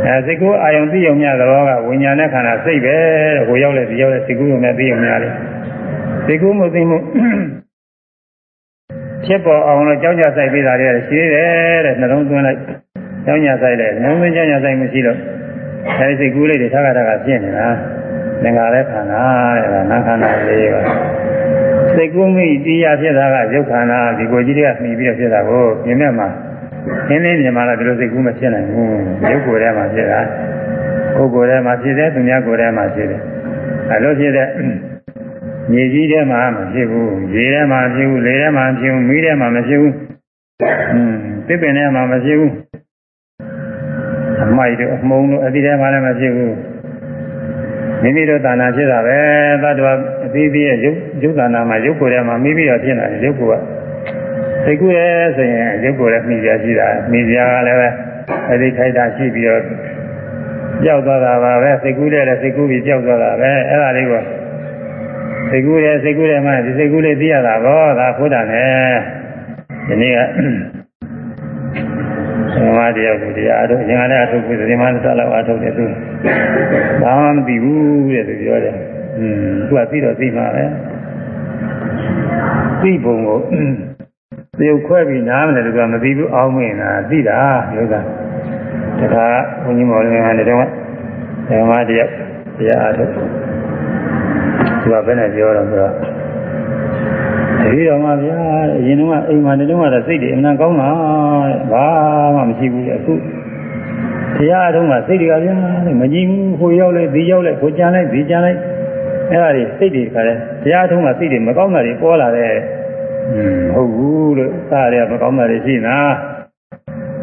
အဲစိတ်ကူးအာယုံသိယုံများသဘောကဝိညာဉ်နဲ့ခန္ဓာစိတ်ပဲတဲ့ကိုရောက်လဲဒီရောက်လဲစိတ်ကူးယုံများသိယုံများလေစိတ်ကူးမှုသိမှုဖြစ်ပေါ်အောင်လို့ကြောင်းကြဆိုင်ပေးတာတွေရှိတယ်တဲ့နှလုံးသွင်းလိုက်ကြောင်းကြဆိုင်တယ်နှလုံးသွင်းကြောင်းကြဆိုင်မှုရှိတော့အဲဒီစိတ်ကူးလေးတွေထပ်ခါထပ်ခါပြင့်နေတာသင်္ခါရခန္ဓာတဲ့ဒါနာခန္ဓာလေးပါစိတ်ကူးမိတရားဖြစ်တာကရုပ်ခန္ဓာဒီကိုကြီးတွေကမှီပြီးတော့ဖြစ်တာကိုမြင်မဲ့မှာ ရှင်းလင်းမြင်မှလည်းဒီလိုစိတ်ကူးမဖြစ်နိုင်ဘူးရုပ်ကိုယ်ထဲမှာဖြစ်တာကိုယ်ကိုယ်ထဲမှာဖြစ်တယ်သူများကိုယ်ထဲမှာဖြစ်တယ်အဲလိုဖြစ်တဲ့မြေကြီးထဲမှာမဖြစ်ဘူးရေထဲမှာဖြစ်ဘူးလေထဲမှာဖြစ်ဘူးမီးထဲမှာမဖြစ်ဘူးอืมသစ်ပင်ထဲမှာမဖြစ်ဘူးအမိုက်တို့အမှုံတို့အတိထဲမှာလည်းမဖြစ်ဘူးမိမိတို့သာနာဖြစ်တာပဲသတ္တဝါအသီးသီးရဲ့ရုပ်ရုပ်သာနာမှာရုပ်ကိုယ်ထဲမှာမိမိတော့ဖြစ်နေတယ်ရုပ်ကိုယ်က စိတ်ကူးရဲဆိုရင်ရုပ်ကိုယ်လည်းမိကြရှိတာမိကြကလည်းပဲအဒီခိုက်တာရှိပြီးတော့ကြောက်သွားတာပါပဲစိတ်ကူးတဲ့လည်းစိတ်ကူးပြီးကြောက်သွားတာပဲအဲ့ဒါလေးကိုစိတ်ကူးရဲစိတ်ကူးရဲမှဒီစိတ်ကူးလေးသိရတာကောဒါဘုရားနဲ့ဒီနေ့ကသမားတယောက်ကိုတရားအထုတ်ရင်ကလည်းအထုတ်ပြီးဒီမှာသက်လောက်အထုတ်တယ်သူဘာမှမသိဘူးတဲ့သူပြောတယ်อืมသူကသိတော့သိမှာပဲသိပုံကို သေုပ်ခွဲပြီးနားမလဲသူကမသိဘူးအောင်းမင်းတာသိတာလို့ကတခါဘုန်းကြီးမော်လင်းကနေတော့ဓမ္မတယောက်တရားအထုတ်သူကဘယ်နဲ့ပြောတော့ဆိုတော့တတိတော်မှာဗျာအရင်ကအိမ်မှာနေတော့ကတော့စိတ်တွေအမှန်ကောင်းတာဘာမှမရှိဘူးအခုတရားအထုံးမှာစိတ်တွေကဗျာမကြည့်ဘူးဟိုရောက်လိုက်ဒီရောက်လိုက်ဟိုကြမ်းလိုက်ဒီကြမ်းလိုက်အဲ့ဒါတွေစိတ်တွေခါတယ်တရားအထုံးမှာစိတ်တွေမကောင်းတာတွေပေါ်လာတယ် ဟွန်းဟုတ်ဘူးလို့စားရမကောင်းတာတွေရှိနာ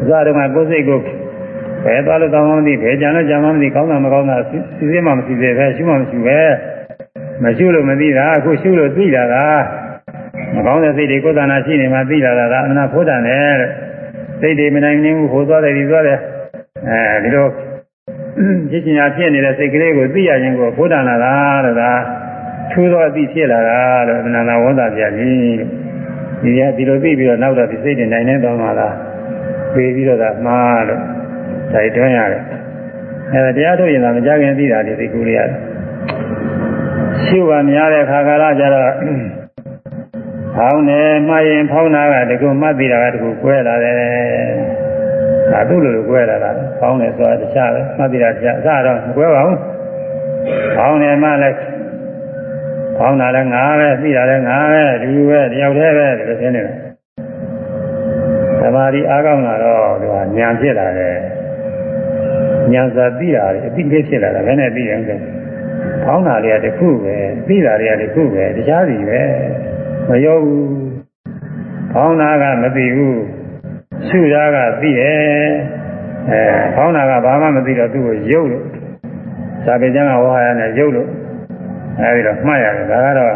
စားတော့မှကိုယ်စိတ်ကိုဘယ်သွားလို့ကောင်းမှမသိဘယ်ကြံလို့ကြံမှမသိကောင်းတာမကောင်းတာစီစဉ်မှမရှိသေးပဲရှိမှမရှိပဲမရှိလို့မသိတာအခုရှုလို့သိတာကမကောင်းတဲ့စိတ်တွေကိုယ်တဏ္ဍာရှိနေမှသိလာတာကအမှန်ဖို့တန်တယ်တဲ့စိတ်တွေမနိုင်နေဘူးဟိုသွားတယ်ဒီသွားတယ်အဲဒီလိုဖြစ်ချင်တာဖြစ်နေတဲ့စိတ်ကလေးကိုသိရရင်ကိုဖို့တန်လာတာတဲ့ဒါထူးသောအသိဖြစ်လာတာလို့အနန္တဝန္တာပြပြီ ဒီကဒီလိုသိပြီးတော့နောက်တော့ဒီစိတ်တွေနိုင်နေတော့မှလားပြေးပြီးတော့ဒါမှားလို့ဒါတွန်းရတယ်အဲဒါတရားထုတ်ရင်သာမကြခင်သိတာဒီစိတ်ကူးလေးရတယ်ရှုပါများတဲ့ခါကာလကျတော့ဖောင်းတယ်မှားရင်ဖောင်းတာကတကူမှတ်ပြီးတာကတကူကွဲလာတယ်။ဒါသူ့လိုလိုကွဲလာတာဖောင်းတယ်ဆိုတာတခြားပဲမှတ်ပြီးတာတခြားအစတော့မကွဲပါဘူး။ဖောင်းတယ်မှလည်း ဖောင်းတာလည်းငါပဲပြီးတာလည်းငါပဲဒီလိုပဲတယောက်တည်းပဲဒီလိုဖြစ်နေတယ်။သမာဓိအားကောင်းလာတော့သူကဉာဏ်ဖြစ်လာတယ်။ဉာဏ်စာပြီးတာအတိအကျဖြစ်လာတာဘယ်နဲ့ပြီးရင်လဲ။ဖောင်းတာတွေကတခုပဲပြီးတာတွေကတခုပဲတခြားစီပဲ။မရောဘူး။ဖောင်းတာကမသိဘူး။ရှုတာကသိတယ်။အဲဖောင်းတာကဘာမှမသိတော့သူ့ကိုယုတ်လို့သာပေကျမ်းကဝါရနဲ့ယုတ်လို့ အဲဒီတော့မှတ်ရတယ်ဒါကတော့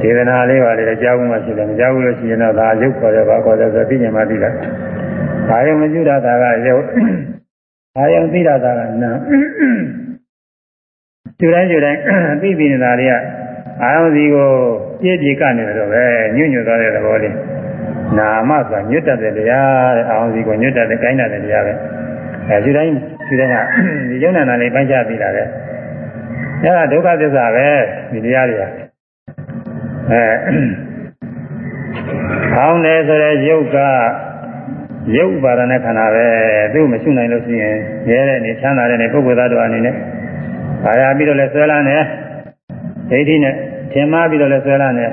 ဒေသနာလေးပါလေကြားဘူးမှရှိတယ်မကြားဘူးလို့ရှိရင်တော့ဒါယုတ်ခေါ်တယ်ဘာခေါ်တယ်ဆိုသိဉာဏ်မှသိတာ။ဘာယုံမကျွတာကယုတ်ဘာယုံသိတာကနာကျူတိုင်းကျူတိုင်းသိပြီးနေတာတွေကအာယုံစီကိုပြည့်ပြည့်ကနေတော့ပဲညွညွသွားတဲ့သဘောလေးနာမဆိုတာညွတ်တတ်တဲ့တရားတဲ့အာယုံစီကိုညွတ်တတ်တဲ့ကိုင်းတတ်တဲ့တရားပဲအဲဒီတိုင်းဒီတိုင်းကဒီယုံနာနာလေးပိုင်းခြားပြီးတာပဲ အဲဒါဒုက္ခသစ္စာပဲဒီတရားတွေကအဲဖောင်းတယ်ဆိုတဲ့ယုတ်ကရုပ်ပါဒနဲ့ခန္ဓာပဲသူ့မရှိနိုင်လို့ရှိရင်ရဲတဲ့နေချမ်းသာတဲ့နေပုဂ္ဂိုလ်သားတော်အနေနဲ့ဘာရပြီးတော့လဲဆွဲလာနေဒိဋ္ဌိနဲ့ထင်မှားပြီးတော့လဲဆွဲလာနေ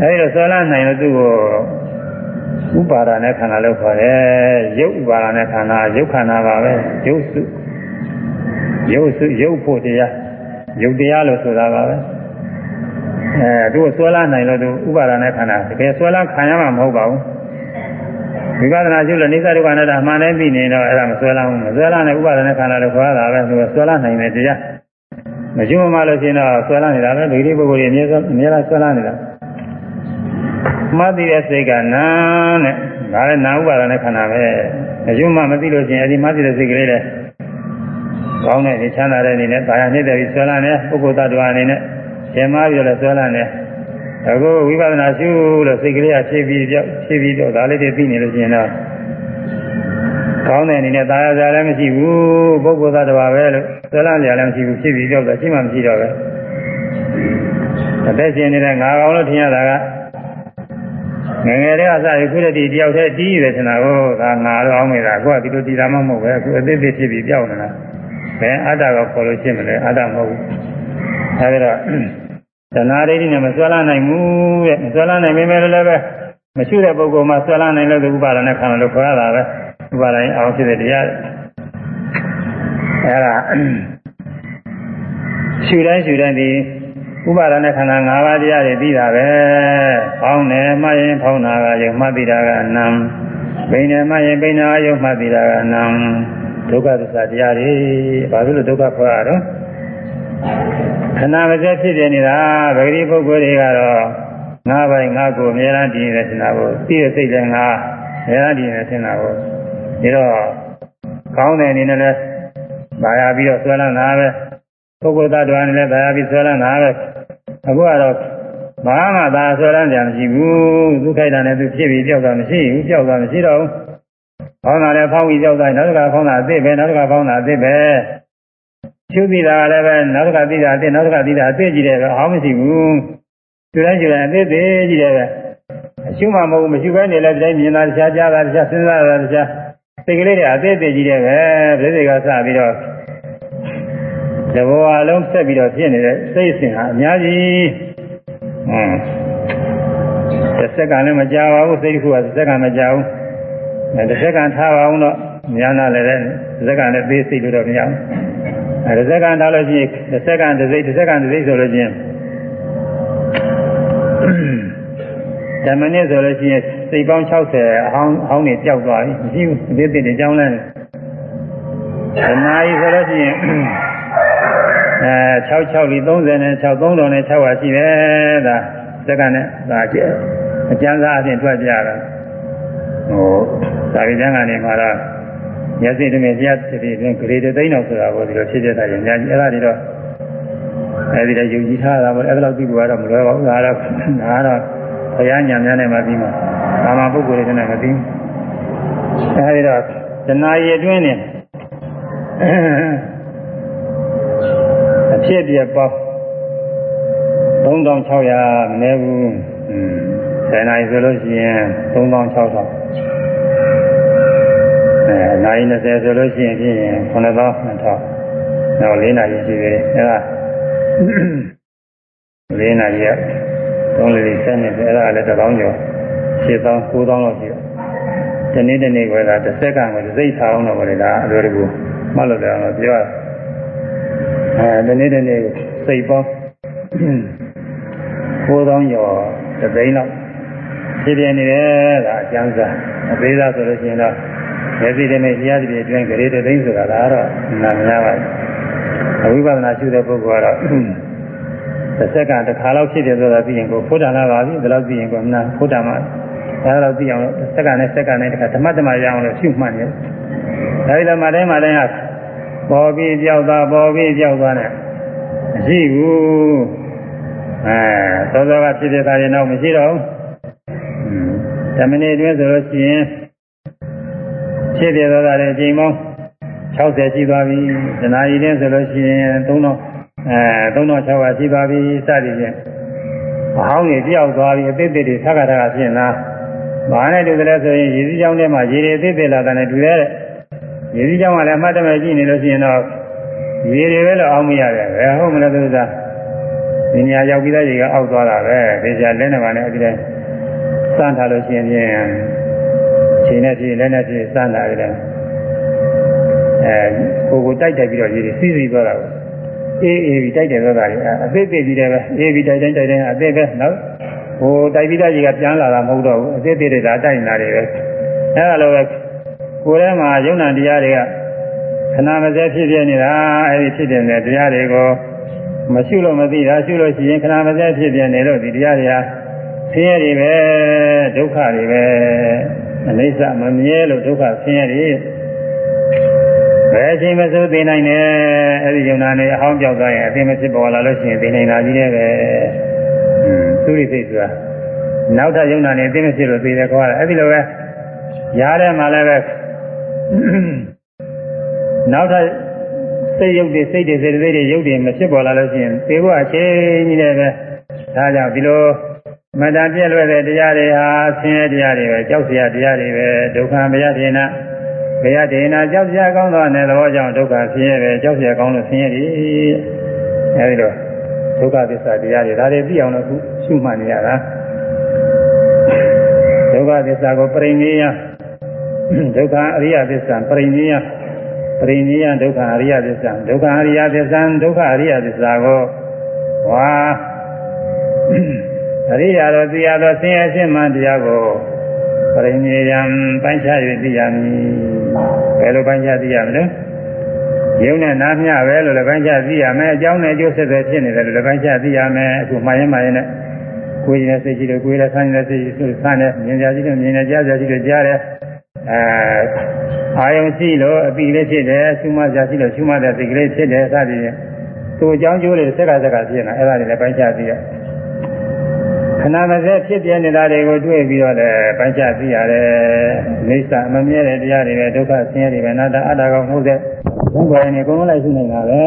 အဲဒီတော့ဆွဲလာနိုင်လို့သူ့ကိုဥပါဒနဲ့ခန္ဓာလို့ခေါ်တယ်ရုပ်ဥပါဒနဲ့ခန္ဓာရုပ်ခန္ဓာပါပဲရုပ်စုရုပ်စုရုပ်ဖို့တရား ရုပ်တရားလို့ဆိုတာပါပဲအဲသူ့ကိုဆွဲလာနိုင်လို့သူဥပါဒနဲ့ခန္ဓာတကယ်ဆွဲလာခံရမှာမဟုတ်ပါဘူးဝိပဿနာရှုလို့နိစ္စဒုက္ခအနတ္တအမှန်တိုင်းသိနေတော့အဲ့ဒါမဆွဲလာဘူးမဆွဲလာနဲ့ဥပါဒနဲ့ခန္ဓာလို့ခေါ်တာပဲသူကဆွဲလာနိုင်တယ်တရားမကျွမ်းမလို့ရှိရင်တော့ဆွဲလာနေတာပဲဒိဋ္ဌိပုဂ္ဂိုလ်ကြီးအမြဲဆုံးအမြဲတမ်းဆွဲလာနေတာမှတ်သိတဲ့စိတ်ကနာနဲ့ဒါလည်းနာဥပါဒနဲ့ခန္ဓာပဲမကျွမ်းမမသိလို့ရှိရင်အဲ့ဒီမှတ်သိတဲ့စိတ်ကလေးလည်း ကောင်းတဲ့နေချမ်းသာတဲ့အနေနဲ့တာယာနှစ်တဲ့ပြီးဆွဲလန်းတယ်ပုဂ္ဂိုလ်တ attva အနေနဲ့ရှင်းမပြီးတော့ဆွဲလန်းတယ်အခုဝိပဿနာရှုလို့စိတ်ကလေးကဖြည့်ပြီးပြောက်ဖြည့်ပြီးတော့ဒါလေးတွေသိနေလို့ရှိရင်တော့ကောင်းတဲ့အနေနဲ့တာယာစရာလည်းမရှိဘူးပုဂ္ဂိုလ်သတ္တဝါပဲလို့ဆွဲလန်းစရာလည်းမရှိဘူးဖြည့်ပြီးပြောက်တော့ရှိမှမရှိတော့ပဲအသက်ရှင်နေတဲ့ငါကောင်လို့ထင်ရတာကငငယ်လေးကစရခုတည်းတယောက်တည်းတီးရတဲ့ထင်တာကိုဒါငါတော့အောင်နေတာကိုကဒီလိုတီးတာမှမဟုတ်ပဲအခုအသေးသေးဖြစ်ပြီးပြောက်နေတာ ဘယ်အတ္တကခေါ်လို့ရှင်းမလဲအတ္တမဟုတ်ဘူးအဲဒီတော့တဏှာဒိဋ္ဌိနဲ့မဆွဲလာနိုင်ဘူးတဲ့မဆွဲလာနိုင်ပေမဲ့လည်းပဲမရှိတဲ့ပုဂ္ဂိုလ်မှာဆွဲလာနိုင်လို့ဥပါဒနဲ့ခံလို့ခေါ်ရတာပဲဥပါဒရင်အောင်ဖြစ်တဲ့တရားအဲဒါရှူတိုင်းရှူတိုင်းဒီဥပါဒနဲ့ခန္ဓာ၅ပါးတရားတွေပြီးတာပဲ။ဖောင်းတယ်မှရင်ဖောင်းတာကယုံမှသိတာကအနံ။ဘိနေမှရင်ဘိနာယုံမှသိတာကအနံ ဒုက္ခသစ္စာတရားတွေဘာလို့လဲဒုက္ခခေါ်ရတော့ခဏမစက်ဖြစ်နေနေတာဗဂတိပုဂ္ဂိုလ်တွေကတော့ငါးပိုင်းငါးကိုအများအားတည်နေတဲ့သင်္နာကိုသိရစိတ်လည်းငါအများအားတည်နေတဲ့သင်္နာကိုဒါတော့ကောင်းတဲ့အနေနဲ့လဲဗာရပြီးတော့ဆွဲလန်းတာပဲပုဂ္ဂိုလ်သတ္တဝါနဲ့လည်းဗာရပြီးဆွဲလန်းတာပဲအခုကတော့ဘာမှသာဆွဲလန်းကြမရှိဘူးသူခိုက်တာနဲ့သူဖြစ်ပြီးကြောက်တာမရှိဘူးကြောက်တာမရှိတော့ဘူး ဖောင်းတာလည်းဖောင်းပြီးကြောက်တာနောက်တစ်ခါဖောင်းတာအစ်စ်ပဲနောက်တစ်ခါဖောင်းတာအစ်စ်ပဲရှုပြီးတာလည်းပဲနောက်တစ်ခါသိတာအစ်စ်နောက်တစ်ခါသိတာအစ်စ်ကြည့်တယ်ပဲအောင်းမရှိဘူးသူတိုင်းကျတိုင်းအစ်စ်သေးကြည့်တယ်ပဲအရှုမှမဟုတ်ဘူးမရှိဘဲနေလည်းတိုင်းမြင်တာတခြားကြားတာတခြားစဉ်းစားတာတခြားစိတ်ကလေးတွေအသေးသေးကြီးတယ်ပဲပြိစိတ်ကစပြီးတော့တဘောအလုံးဆက်ပြီးတော့ဖြစ်နေတဲ့စိတ်အစဉ်ဟာအများကြီးဟွန်းတစ်စက္ကန့်လည်းမကြာပါဘူးစိတ်တစ်ခုကတစ်စက္ကန့်မကြာဘူး အဲတစ်စက္ကန့်ထားပါအောင်တော့ညာနာလည်းတစ်စက္ကန့်လည်းသေးစိတ်လို့တော့မရဘူးအဲတစ်စက္ကန့်ထားလို့ရှိရင်တစ်စက္ကန့်တစ်စိတ်တစ်စက္ကန့်တစ်စိတ်ဆိုလို့ရှိရင်ဓမ္မနည်းဆိုလို့ရှိရင်စိတ်ပေါင်း60အဟောင်းအဟောင်းနေပျောက်သွားပြီမရှိဘူးအသေးသေးတွေကြောင်းလဲဓမ္မကြီးဆိုလို့ရှိရင်အဲ66လီ30နဲ့6 3တော်နဲ့6ပါရှိတယ်ဒါစက္ကန့်နဲ့ဒါကျအကျမ်းစာအပြင်ထွက်ကြတာ ဟိုသာဝိကျမ်းကနေမှာတော့မျက်စိတမင်တရားတည်းတွင်ဂရေတသိန်းတော်ဆိုတာကိုဒီလိုဖြစ်ဖြစ်တာကြီးအများကြီးအဲ့ဒါတွေတော့အဲဒီတော့ယုံကြည်ထားတာပေါ့အဲ့ဒါတော့သိဖို့ကတော့မလွယ်ပါဘူးဒါတော့ဒါတော့ဘုရားညာများနဲ့မှပြီးမှာကာမပုဂ္ဂိုလ်တွေနဲ့မပြီးအဲဒီတော့တဏှာရည်အတွင်းနဲ့အဖြစ်ပြပေါင်း3600မနေဘူးอืมဆယ်နိုင်ဆိုလို့ရှိရင်3600 အဲနိုင်20ဆိုလို့ရှိရင်ဖြင့်9000 2000တော့4နာရီရှိသေးတယ်အဲဒါ4နာရီကသုံးလေးဆက်နေတယ်အဲ့ဒါလည်းတစ်ပေါင်းကျော်8000 9000လောက်ရှိတယ်ဒီနေ့ဒီနေ့ကလည်းတစ်စက္ကန့်ကိုသိထားအောင်တော့ဗောလေဒါအလိုတကူမှတ်လို့တယ်အောင်ပြောရအဲဒီနေ့ဒီနေ့စိတ်ပေါင်း9000ကျော်တစ်သိန်းလောက် ဖြစ်ပြနေတယ်ဒါအကျမ်းစာအသေးစားဆိုလို့ရှိရင်တော့မျက်စိတည်းနဲ့တရားစီအတွင်းဂရေတသိန်းဆိုတာကတော့နာမများပါဘူးအဝိပဿနာရှုတဲ့ပုဂ္ဂိုလ်ကတော့တစ်စက္ကန့်တစ်ခါလောက်ဖြစ်တယ်ဆိုတာသိရင်ကိုဖုဒ္ဓနာပါပြီဒါလောက်သိရင်ကိုမနာဖုဒ္ဓမှာဒါတော့သိအောင်စက္ကန့်နဲ့စက္ကန့်နဲ့တစ်ခါဓမ္မဓမ္မရအောင်လို့ရှုမှတ်နေဒါပြီးတော့မတိုင်းမတိုင်းကပေါ်ပြီးကြောက်သွားပေါ်ပြီးကြောက်သွားတယ်မရှိဘူးအဲသောသောကဖြစ်တဲ့သားရင်တော့မရှိတော့ဘူး ဓမ္မနေ့အတွင်းဆိုလို့ရှိရင်ဖြစ်တဲ့သောသားတွေအချိန်ပေါင်း60ရှိသွားပြီဇနာရီနဲ့ဆိုလို့ရှိရင်3000အဲ3600ရှိသွားပြီစသည်ဖြင့်အဟောင်းကြီးပြောက်သွားပြီအသေးသေးတွေသက္ကတာကဖြစ်လာဘာနဲ့တူတယ်လဲဆိုရင်ရေစည်းကြောင်းထဲမှာရေတွေအသေးသေးလာတယ်တူတယ်ရေစည်းကြောင်းကလည်းအမှတ်တမဲ့ကြည့်နေလို့ရှိရင်တော့ရေတွေပဲလို့အောင်းမရတယ်ဘယ်ဟုတ်မလဲသူကဒီနေရာရောက်ပြီးသားရေကအောက်သွားတာပဲဒီကြလက်နဲ့ပါနဲ့အဲဒီတိုင်း စမ်းထားလို့ရှိရင်ဖြင့်ချိန်နဲ့ဖြည့်လက်နဲ့ဖြည့်စမ်းတာရတယ်အဲကိုကိုတိုက်တိုက်ပြီးတော့ရေတွေစီးစီးသွားတာကိုအေးအေးပြီးတိုက်တယ်ဆိုတာလေအသေးသေးပြီးတယ်ပဲအေးပြီးတိုက်တိုင်းတိုက်တိုင်းအသေးပဲနော်ဟိုတိုက်ပြီးသားကြီးကပြန်လာတာမဟုတ်တော့ဘူးအသေးသေးတွေဒါတိုက်နေတာတွေပဲအဲလိုပဲကိုယ်ထဲမှာယုံနာတရားတွေကခဏမစဲဖြစ်ပြနေတာအဲဒီဖြစ်တဲ့တရားတွေကိုမရှိလို့မသိတာရှိလို့ရှိရင်ခဏမစဲဖြစ်ပြနေလို့ဒီတရားတွေဟာ ဆင်းရဲတွေပဲဒုက္ခတွေပဲအနိစ္စမမြဲလို့ဒုက္ခဆင်းရဲတွေဘယ်အချိန်မှစိုးသိနိုင်တယ်အဲ့ဒီယုံနာနေအဟောင်းပြောက်သွားရင်အသိမဖြစ်ပေါ်လာလို့ရှိရင်သိနိုင်တာကြီးတယ်ပဲသူရိသိဆိုတာနောက်ထပ်ယုံနာနေအသိမဖြစ်လို့သိတယ်ခေါ်တာအဲ့ဒီလိုပဲရားထဲမှာလည်းပဲနောက်ထပ်စိတ်ရုပ်တွေစိတ်တွေစေတသိက်တွေရုပ်တွေမဖြစ်ပေါ်လာလို့ရှိရင်သေဖို့အချိန်ကြီးတယ်ပဲဒါကြောင့်ဒီလို မတန်ပြည့်လွယ်တဲ့တရားတွေဟာဆင်းရဲတရားတွေပဲကြောက်စရာတရားတွေပဲဒုက္ခမရဒေနာဘယဒေနာကြောက်စရာကောင်းသောနဲ့သဘောကြောင့်ဒုက္ခဆင်းရဲပဲကြောက်စရာကောင်းလို့ဆင်းရဲတယ်အဲဒီတော့ဒုက္ခသစ္စာတရားတွေဒါတွေသိအောင်လို့ခုရှုမှတ်နေရတာဒုက္ခသစ္စာကိုပရိနိယဒုက္ခအရိယသစ္စာပရိနိယပရိနိယဒုက္ခအရိယသစ္စာဒုက္ခအရိယသစ္စာဒုက္ခအရိယသစ္စာကိုဝါ အရိယာတော်သိရသောဆင်းရဲခြင်းမှတရားကိုပရိနိယံပိုင်းခြား၍သိရမည်ဘယ်လိုပိုင်းခြားသိရမလဲယုံနဲ့နားမျှပဲလို့လည်းပိုင်းခြားသိရမယ်အကြောင်းနဲ့အကျိုးဆက်ဆက်ဖြစ်နေတယ်လို့လည်းပိုင်းခြားသိရမယ်အခုမှားရင်မှားရင်နဲ့ကိုယ်ရင်စိတ်ကြီးလို့ကိုယ်လည်းဆန်းနေတဲ့စိတ်ကြီးဆန်းတယ်မြင်ကြကြီးလို့မြင်နေကြားကြကြီးလို့ကြားတယ်အဲအာယုံရှိလို့အပိလေးဖြစ်တယ်ရှုမှတ်ကြရှိလို့ရှုမှတ်တဲ့စိတ်ကလေးဖြစ်တယ်စသည်ဖြင့်သူအကြောင်းကျိုးလေးစက်ကစက်ကဖြစ်နေတာအဲ့ဒါတွေလည်းပိုင်းခြားသိရ ခဏမစဲဖြစ်ပြနေတာတွေကိုတွေ့ပြီးတော့လည်းပိုင်းခြားသိရတယ်။မိစ္ဆာမမြဲတဲ့တရားတွေပဲဒုက္ခဆင်းရဲတွေပဲအနာတ္တအတ္တကောင်မှုတဲ့ဘုံဘယ်နေအကုန်လုံးလိုက်ရှိနေတာပဲ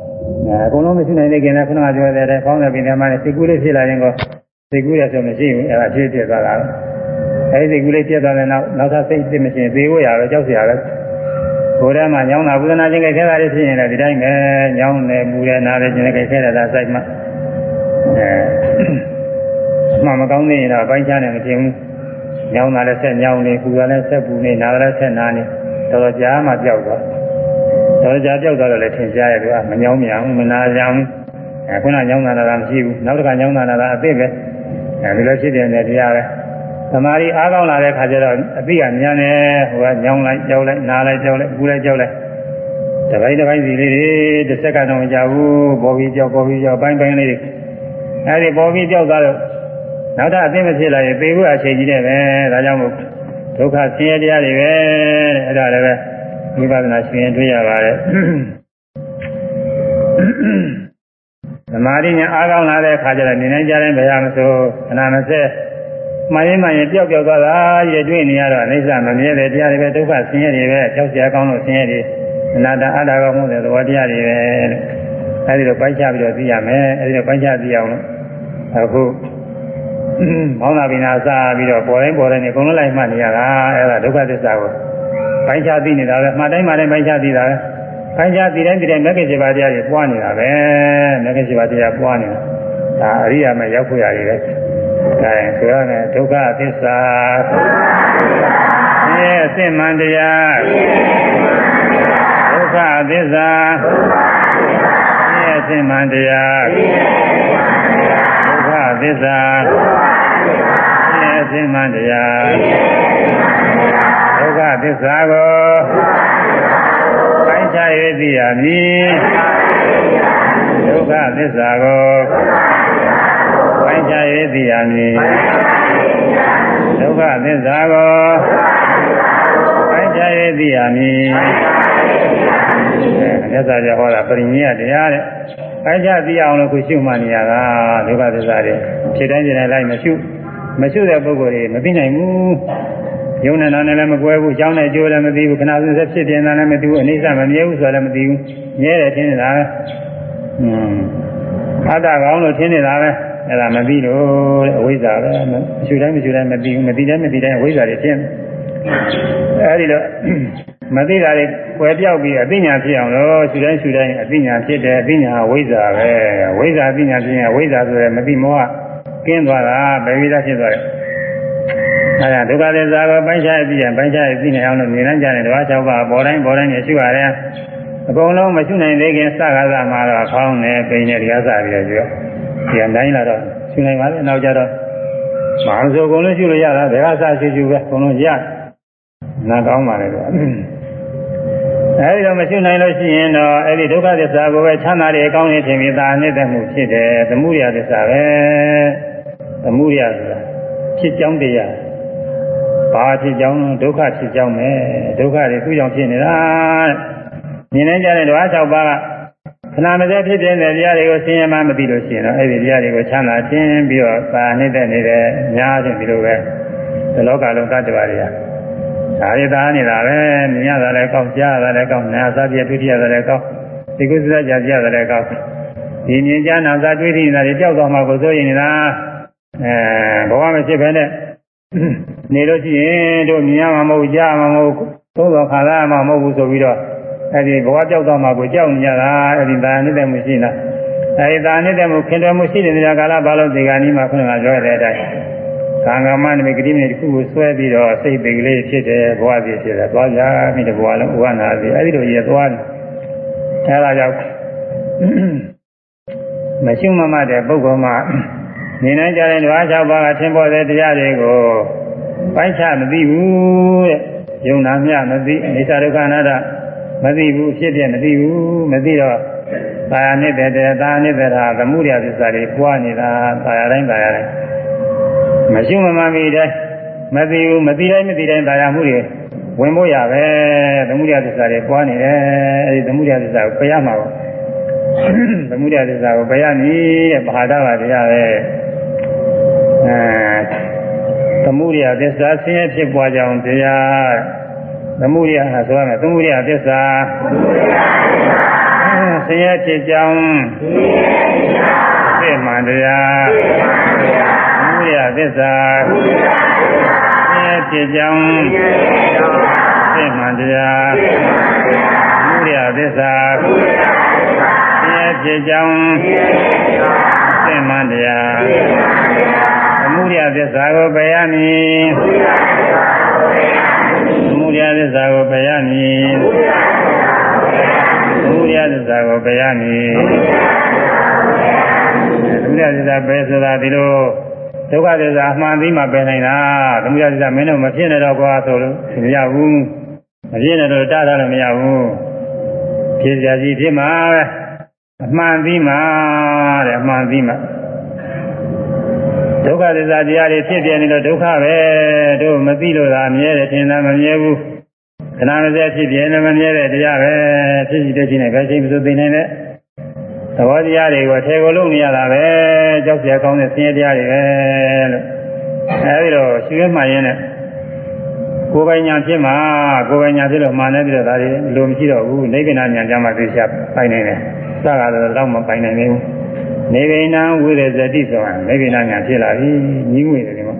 ။အဲအကုန်လုံးမရှိနိုင်တဲ့ကျင်လည်းခဏပြောတဲ့တဲ့ပေါင်းတဲ့ပင်ထဲမှာစိတ်ကူးလေးဖြစ်လာရင်ကိုစိတ်ကူးရဆိုမရှိဘူး။အဲဒါဖြစ်ဖြစ်သွားတာ။အဲဒီစိတ်ကူးလေးပြတ်သွားတဲ့နောက်နောက်ထပ်စိတ်သိမရှိရင်သေဖို့ရတော့ကြောက်စရာပဲ။ကိုယ်ထဲမှာညောင်းတာဝိသနာချင်းကိခဲတာတွေဖြစ်ရင်လည်းဒီတိုင်းပဲညောင်းတယ်၊မူတယ်၊နားတယ်ချင်းကိခဲတာလားစိုက်မှအဲ မှမကောင်းနေရင်တော့ပိုင်းခြားနေမဖြစ်ဘူးညောင်းတာလည်းဆက်ညောင်းနေပူတာလည်းဆက်ပူနေနားလည်းဆက်နာနေတော်တော်ကြာမှပြောက်သွားတော်ကြာပြောက်သွားတော့လည်းထင်ရှားရဲ့သူကမညောင်းမြအောင်မနာကြအောင်အဲခုနညောင်းတာလည်းမရှိဘူးနောက်တစ်ခါညောင်းတာလည်းအသိပဲအဲဒီလိုဖြစ်တဲ့တရားပဲသမာဓိအားကောင်းလာတဲ့ခါကျတော့အသိကဉာဏ်နဲ့ဟိုကညောင်းလိုက်ကြောက်လိုက်နားလိုက်ကြောက်လိုက်ကူးလိုက်ကြောက်လိုက်တပိုင်းတပိုင်းစီလေးတွေတစ်စက္ကန့်တော့မကြာဘူးပေါ်ပြီးကြောက်ပေါ်ပြီးကြောက်ပိုင်းပိုင်းလေးတွေအဲဒီပေါ်ပြီးကြောက်သွားတော့ နောက်ထပ်အသိမဖြစ်လာရင်သေဖို့အချိန်ကြီးတယ်ပဲဒါကြောင့်မို့ဒုက္ခဆင်းရဲတရားတွေပဲအဲ့ဒါလည်းပဲဝိပဿနာရှင်ရင်တွေ့ရပါတယ်သမာဓိညာအားကောင်းလာတဲ့အခါကျတော့နေနိုင်ကြတဲ့ဘယ်ဟာမဆိုခဏမစဲမှန်ရင်မှန်ရင်ပျောက်ပျောက်သွားတာရတွေ့နေရတော့အိဋ္ဌမမြဲတဲ့တရားတွေပဲဒုက္ခဆင်းရဲတွေပဲကြောက်ကြကောင်းလို့ဆင်းရဲတွေအနာတ္တအတ္တကောင်းမှုတဲ့သဘောတရားတွေပဲအဲဒီလိုပိုင်းခြားပြီးတော့သိရမယ်အဲဒီလိုပိုင်းခြားသိအောင်လို့အခု မောင်းလာပင်နာစားပြီးတော့ပေါ်တိုင်းပေါ်တိုင်းနေအကုန်လုံးလိုက်မှတ်နေရတာအဲဒါဒုက္ခသစ္စာကိုပိုင်းခြားသိနေတာပဲမှတ်တိုင်းမှတိုင်းပိုင်းခြားသိတာပဲပိုင်းခြားသိတိုင်းသိတိုင်းမဂ္ဂင်7ပါးတရားတွေပွားနေတာပဲမဂ္ဂင်7ပါးတရားပွားနေတာဒါအရိယာမရောက်ခွင့်ရတယ်လေအဲဆိုရမယ်ဒုက္ခသစ္စာအဲအစစ်မှန်တရားဒုက္ခသစ္စာအဲအစစ်မှန်တရား ဒုက္ခသစ္စာအဲအစစ်မှန်တရားဒုက္ခသစ္စာကိုပိုင်းခြားရသိရမည်ဒုက္ခသစ္စာကိုပိုင်းခြားရသိရမည်ဒုက္ခသစ္စာကို ပိုင်းခြားရသိရမည်မြတ်စွာဘုရားဟောတာပရိညေတရားတဲ့ပိုင်းခြားသိအောင်လို့ကိုရှုမှတ်နေရတာဒုက္ခသစ္စာတွေဖြစ်တိုင်းဖြစ်တိုင်းလိုက်မရှုမရှုတဲ့ပုဂ္ဂိုလ်တွေမသိနိုင်ဘူးယုံနဲ့နာနဲ့လည်းမကွဲဘူးအကြောင်းနဲ့အကျိုးလည်းမသိဘူးခဏစဉ်ဆက်ဖြစ်တင်တာလည်းမသိဘူးအနိစ္စမမြဲဘူးဆိုတာလည်းမသိဘူးမြဲတယ်ထင်နေတာပဲอืมအတ္တကောင်းလို့ထင်နေတာပဲအဲ့ဒါမသိလို့တဲ့အဝိဇ္ဇာပဲအရှုတိုင်းမရှုတိုင်းမသိဘူးမသိတိုင်းမသိတိုင်းအဝိဇ္ဇာတွေထင် အဲ့ဒီတော့မသိတာတွေကွယ်ပြောက်ပြီးအသိဉာဏ်ဖြစ်အောင်လို့ရှုတိုင်းရှုတိုင်းအသိဉာဏ်ဖြစ်တယ်အသိဉာဏ်ဝိဇ္ဇာပဲဝိဇ္ဇာအသိဉာဏ်ဖြစ်ရင်ဝိဇ္ဇာဆိုရယ်မသိမောဟကင်းသွားတာဘယ်ဝိဇ္ဇာဖြစ်သွားတယ်အဲဒါဒုက္ခသစ္စာကိုပိုင်းခြားပြီးရင်ပိုင်းခြားပြီးနေအောင်လို့နေနိုင်ကြတယ်တပါး၆ပါးပေါ်တိုင်းပေါ်တိုင်းနေရှုရတယ်အကုန်လုံးမရှုနိုင်သေးခင်စကားကမှတော့ဖောင်းနေပိန်နေတရားစားပြီးတော့ပြောဒီအတိုင်းလာတော့ရှုနိုင်ပါလေနောက်ကြတော့မဟာဆိုအကုန်လုံးရှုလို့ရတာဘယ်ကစားရှုရှုပဲအကုန်လုံးရ နာကောင်းပါလေကွာအဲဒီတော့မရှုနိုင်လို့ရှိရင်တော့အဲ့ဒီဒုက္ခသစ္စာကိုပဲချမ်းသာတဲ့အကောင်းကြီးထင်ပြီးသာနှစ်သက်မှုဖြစ်တယ်သမုဒယသစ္စာပဲသမုဒယဆိုတာဖြစ်ကြောင်းတရားဘာဖြစ်ကြောင်းဒုက္ခဖြစ်ကြောင်းပဲဒုက္ခတွေသူ့ကြောင့်ဖြစ်နေတာမြင်နေကြတဲ့ဓဝါ၆ပါးကခဏမစဲဖြစ်တဲ့တရားတွေကိုဆင်းရဲမှမသိလို့ရှိရင်တော့အဲ့ဒီတရားတွေကိုချမ်းသာခြင်းပြီးတော့သာနေတဲ့နေတဲ့များခြင်းဒီလိုပဲဒီလောကလုံးတ attva တွေက ဒါရီသားနေတာပဲမြင်ရတာလည်းကောက်ကြားရတာလည်းကောက်နာသာပြဒုတိယတာလည်းကောက်ဒီကုသဇကြာကြတာလည်းကောက်ဒီမြင်ကြနာသာတွေးနေတာတွေကြောက်သွားမှကိုစိုးရင်နေတာအဲဘဝမရှိဘဲနဲ့နေလို့ရှိရင်တို့မြင်ရမှာမဟုတ်ကြားမှာမဟုတ်သုံးတော်ခါလာမှာမဟုတ်ဘူးဆိုပြီးတော့အဲ့ဒီဘဝကြောက်သွားမှကိုကြောက်နေကြတာအဲ့ဒီဒါနဲ့တည်းမှုရှိလားအဲ့ဒီဒါနဲ့တည်းမှုခင်တော်မှုရှိနေတဲ့ကာလဘာလို့ဒီကနေ့မှခုနကပြောရတဲ့အတိုင်း ကာငမနိမိတ်ကတိမြေတစ်ခုကိုဆွဲပြီးတော့စိတ်ပေကလေးဖြစ်တယ်ဘဝစီဖြစ်တယ်သွားကြမိတဲ့ဘဝလုံးဥပနာစီအဲ့ဒီလိုရသွားတယ်အဲ့ဒါကြောင့်မရှိမမတဲ့ပုဂ္ဂိုလ်မှာနေနိုင်ကြတဲ့ဓဝါ၆ပါးကသင်ပေါ်တဲ့တရားတွေကိုပိုင်းခြားမသိဘူးတဲ့ယုံနာမျှမသိအိသဒုက္ခအနာတ္တမသိဘူးဖြစ်ပြမသိဘူးမသိတော့သာယာနေတဲ့တာနေတဲ့တာသမှုရသစ္စာတွေပွားနေတာသာယာတိုင်းသာယာတိုင်း မရှိမမှမိတဲ့မသိဘူးမသိတိုင်းမသိတိုင်းသာယာမှုတွေဝင်ဖို့ရပဲသမှုရသစ္စာတွေပွားနေတယ်အဲဒီသမှုရသစ္စာကိုပြရမှာပါသမှုရသစ္စာကိုပြရမည်တဲ့ဘာသာပါတရားပဲအဲသမှုရသစ္စာဆင်းရဲဖြစ်ပွားကြောင်းတရားသမှုရဟာဆိုရမယ်သမှုရသစ္စာဆင်းရဲဖြစ်ကြောင်းသိမှန်တရားသမှုရ သစ္စာဆင်းရဲဖြစ်ကြောင်းသိမှန်တရားသမှုရသစ္စာဆင်းရဲဖြစ်ကြောင်းသိမှန်တရားသမှုရသစ္စာကိုပယ်ရမည်မှုရသစ္စာကိုပယ်ရမည်မှုရသစ္စာကိုပယ်ရမည်မှုရသစ္စာပယ်ဆိုတာဒီလို ဒုက္ခသစ္စာအမှန်သိမှပယ်နိုင်တာသမုဒယသစ္စာမင်းတို့မဖြစ်နေတော့ကွာဆိုလို့မရဘူးမဖြစ်နေတော့တားတာလည်းမရဘူးဖြစ်ကြစီဖြစ်မှာပဲအမှန်သိမှတဲ့အမှန်သိမှဒုက္ခသစ္စာတရားတွေဖြစ်ပြနေတော့ဒုက္ခပဲတို့မသိလို့သာမြဲတယ်ထင်တာမမြဲဘူးခဏမစဲဖြစ်ပြနေမမြဲတဲ့တရားပဲဖြစ်စီတဲ့ချင်းနဲ့ပဲချိန်မစိုးသိနိုင်တဲ့ သဘောတရားတွေကိုထေကိုလုံးနေရတာပဲကြောက်เสียကောင်းတဲ့ဆင်းရဲတရားတွေပဲလို့အဲဒီတော့ရှိရမှရင်နဲ့ကိုယ်ပိုင်ညာဖြစ်မှာကိုယ်ပိုင်ညာဖြစ်လို့မှန်တယ်ပြီးတော့ဒါတွေလိုမရှိတော့ဘူးနိဗ္ဗာန်ညာကြမှာသိချပိုင်နေတယ်စကားတော့မပိုင်နိုင်ဘူးနေဗိနံဝိရဇတိဆိုတာနေဗိနံညာဖြစ်လာပြီညီးငွေတယ်ဒီမှာ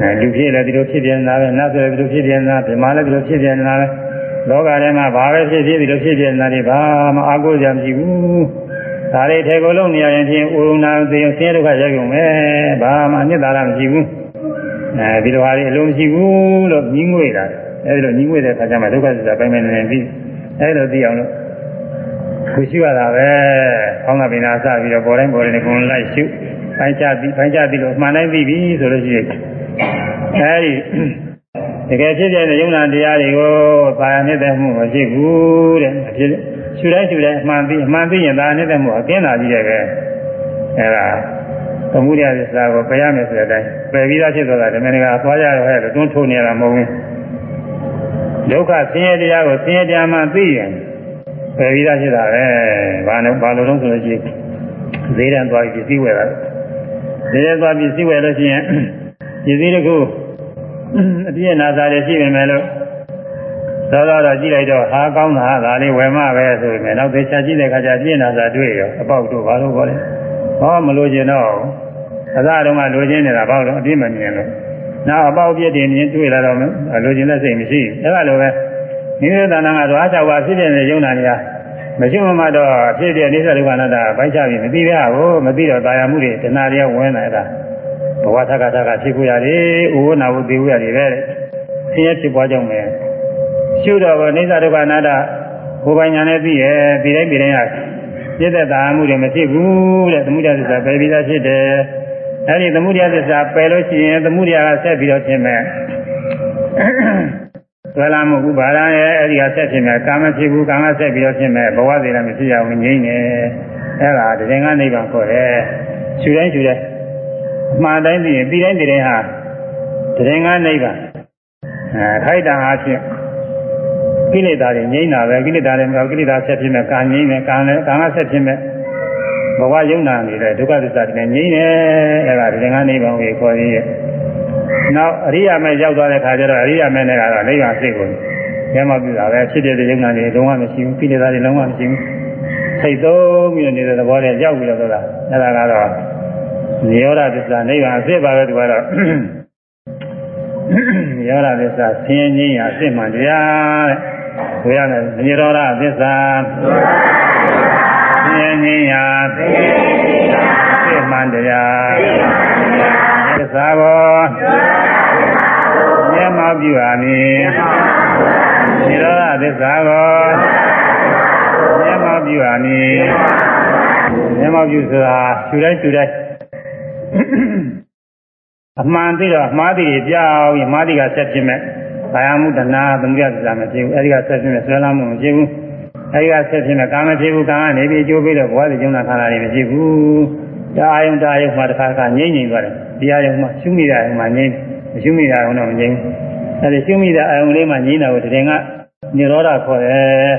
အဲလူဖြစ်လည်းဒီလိုဖြစ်ပြန်တာပဲနတ်ဆိုလည်းဒီလိုဖြစ်ပြန်တာဗြဟ္မာလည်းဒီလိုဖြစ်ပြန်တာပဲ လောကထဲမှာဘာပဲဖြစ်ဖြစ်ဒီလိုဖြစ်ပြန်တာတွေဘာမှအာကိုးကြမရှိဘူးဒါတွေထေကိုလုံးနေရရင်ဖြင့်ဥရုဏသေဆင်းရဲဒုက္ခရောက်ုံပဲဘာမှအနှစ်သာရမရှိဘူးအဲဒီလိုဟာတွေအလုံးမရှိဘူးလို့ညီးငွေတာအဲဒီလိုညီးငွေတဲ့အခါကျမှဒုက္ခသစ္စာပိုင်းပိုင်းနေပြီးအဲဒီလိုသိအောင်လို့ကိုရှိရတာပဲခေါင်းကပင်နာစပြီးတော့ပေါ်တိုင်းပေါ်တိုင်းကိုလိုက်ရှုပိုင်းချပြီးပိုင်းချပြီးလို့မှန်တိုင်းပြီးပြီဆိုလို့ရှိရင်အဲဒီ တကယ်ဖြစ်တဲ့ယုံနာတရားတွေကိုသာယာနှစ်သက်မှုမရှိဘူးတဲ့ဖြစ်ရှုတိုင်းရှုတိုင်းအမှန်ပြီးအမှန်ပြီးရင်သာယာနှစ်သက်မှုအကင်းလာပြီးတယ်ပဲအဲဒါသမုဒယသစ္စာကိုပယ်ရမယ်ဆိုတဲ့အတိုင်းပယ်ပြီးသားဖြစ်သွားတာဓမ္မနကအသွားကြတော့ဟဲ့လို့တွန်းထိုးနေရတာမဟုတ်ဘူးဒုက္ခဆင်းရဲတရားကိုဆင်းရဲတရားမှသိရင်ပယ်ပြီးသားဖြစ်တာပဲဘာလို့ဘာလို့တော့ဆိုလို့ရှိရင်ဈေးတန်းသွားပြီးပစ္စည်းဝယ်တာဈေးတန်းသွားပြီးပစ္စည်းဝယ်လို့ရှိရင်ပစ္စည်းတစ်ခု အပြည့်နာစာတွေရှိနေမယ်လို့သောသောတော့ကြည့်လိုက်တော့ဟာကောင်းတာဒါလေးဝယ်မှပဲဆိုပေမဲ့နောက်သေချာကြည့်တဲ့အခါကျအပြည့်နာစာတွေ့ရောအပေါက်တို့ဘာလို့ခေါ်လဲဟောမလို့ကျင်တော့အသာတုန်းကလိုချင်နေတာဘာလို့အပြည့်မမြင်လို့နောက်အပေါက်ပြည့်တင်မြင်တွေ့လာတော့လိုချင်တဲ့စိတ်မရှိဘူးအဲလိုပဲနိရောဓနာကတော့အား၆ပါးဖြစ်တဲ့ယုံနာတွေကမရှိမှမတော့ဖြစ်တဲ့အိသဒုက္ခအနတ္တပိုင်းခြားပြီးမသိရဘူးမသိတော့တာယာမှုတွေတဏှာတွေဝင်နေတာ ဘဝသက္ကသကဖြစ်ကိုရတယ်ဥဝနာဝတိဝရတယ်ပဲဆင်းရဲဖြစ်ပွားကြောင်းပဲရှုတော့အိသဒုက္ခအနတ္တဘုပညာနဲ့သိရဲ့ဒီတိုင်းဒီတိုင်းကပြည့်တဲ့တာယာမှုတွေမဖြစ်ဘူးတဲ့သမုဒယသစ္စာပယ်ပြီးသားဖြစ်တယ်အဲဒီသမုဒယသစ္စာပယ်လို့ရှိရင်သမုဒယကဆက်ပြီးတော့ဖြစ်မယ်ဆွဲလာမှုဥပါဒံရဲ့အဲဒီကဆက်ဖြစ်မယ်ကာမဖြစ်ဘူးကာမဆက်ပြီးတော့ဖြစ်မယ်ဘဝသေးလည်းမရှိရဘူးငြိမ့်နေအဲဒါတရင်ကနိဗ္ဗာန်ခေါ်တယ်ခြူတိုင်းခြူတိုင်းအ မှားတိုင်းသိရင်ပြီးတိုင်းပြီးတိုင်းဟာတရင်ကနိဗ္ဗာန်အဲခိုက်တံအားဖြင့်ကိလေသာတွေငြိမ်းတာပဲကိလေသာတွေမဟုတ်ကိလေသာဆက်ဖြစ်မဲ့ကာငြိမ်းတယ်ကာလည်းကာကဆက်ဖြစ်မဲ့ဘဝယုံနာနေတဲ့ဒုက္ခသစ္စာတွေငြိမ်းတယ်အဲ့ဒါဒီငါးနိဗ္ဗာန်ကိုခေါ်ရည်နောက်အရိယာမဲရောက်သွားတဲ့ခါကျတော့အရိယာမဲနဲ့ကတော့နိဗ္ဗာန်စိတ်ကိုကျမ်းမပြတာပဲဖြစ်တဲ့ယုံနာတွေလုံးဝမရှိဘူးကိလေသာတွေလုံးဝမရှိဘူးစိတ်သုံးပြီးနေတဲ့သဘောနဲ့ရောက်ပြီးတော့ဆိုတာအဲ့ဒါကတော့ နိရောဓသစ္စာနိဗ္ဗာန်အစစ်ပါပဲသူကတော့နိရောဓသစ္စာဆင်းရဲခြင်းရာအစစ်မှန်တရားတဲ့ဆိုရမယ်နိရောဓသစ္စာဆင်းရဲခြင်းရာအစစ်မှန်တရားသစ္စာကိုမျက်မှောက်ပြုပါမည်နိရောဓသစ္စာကိုမျက်မှောက်ပြုပါမည်မျက်မှောက်ပြုဆိုတာခြူတိုင်းခြူတိုင်း အမှန်သိတော့မှားသည်ကြောက်ရင်မှားသည်ကဆက်ဖြစ်မဲ့ဘာယမှုတဏှာသမုဒယသစ္စာမဖြစ်ဘူးအဲဒီကဆက်ဖြစ်မဲ့ဆွဲလာမှုမဖြစ်ဘူးအဲဒီကဆက်ဖြစ်မဲ့ကာမဖြစ်ဘူးကာကနေပြီးအကျိုးပေးတော့ဘဝတည်ကျုံနာခါလာနေမဖြစ်ဘူးတာယုံတာယုံမှာတစ်ခါခါငြိမ့်ငြိမ့်သွားတယ်တရားယုံမှာရှုမိတာယုံမှာငြိမ့်မရှုမိတာယုံတော့မငြိမ့်ဘူးအဲဒီရှုမိတာအယုံလေးမှာငြိမ့်တာကိုတရင်ကនិရောဓခေါ်တယ်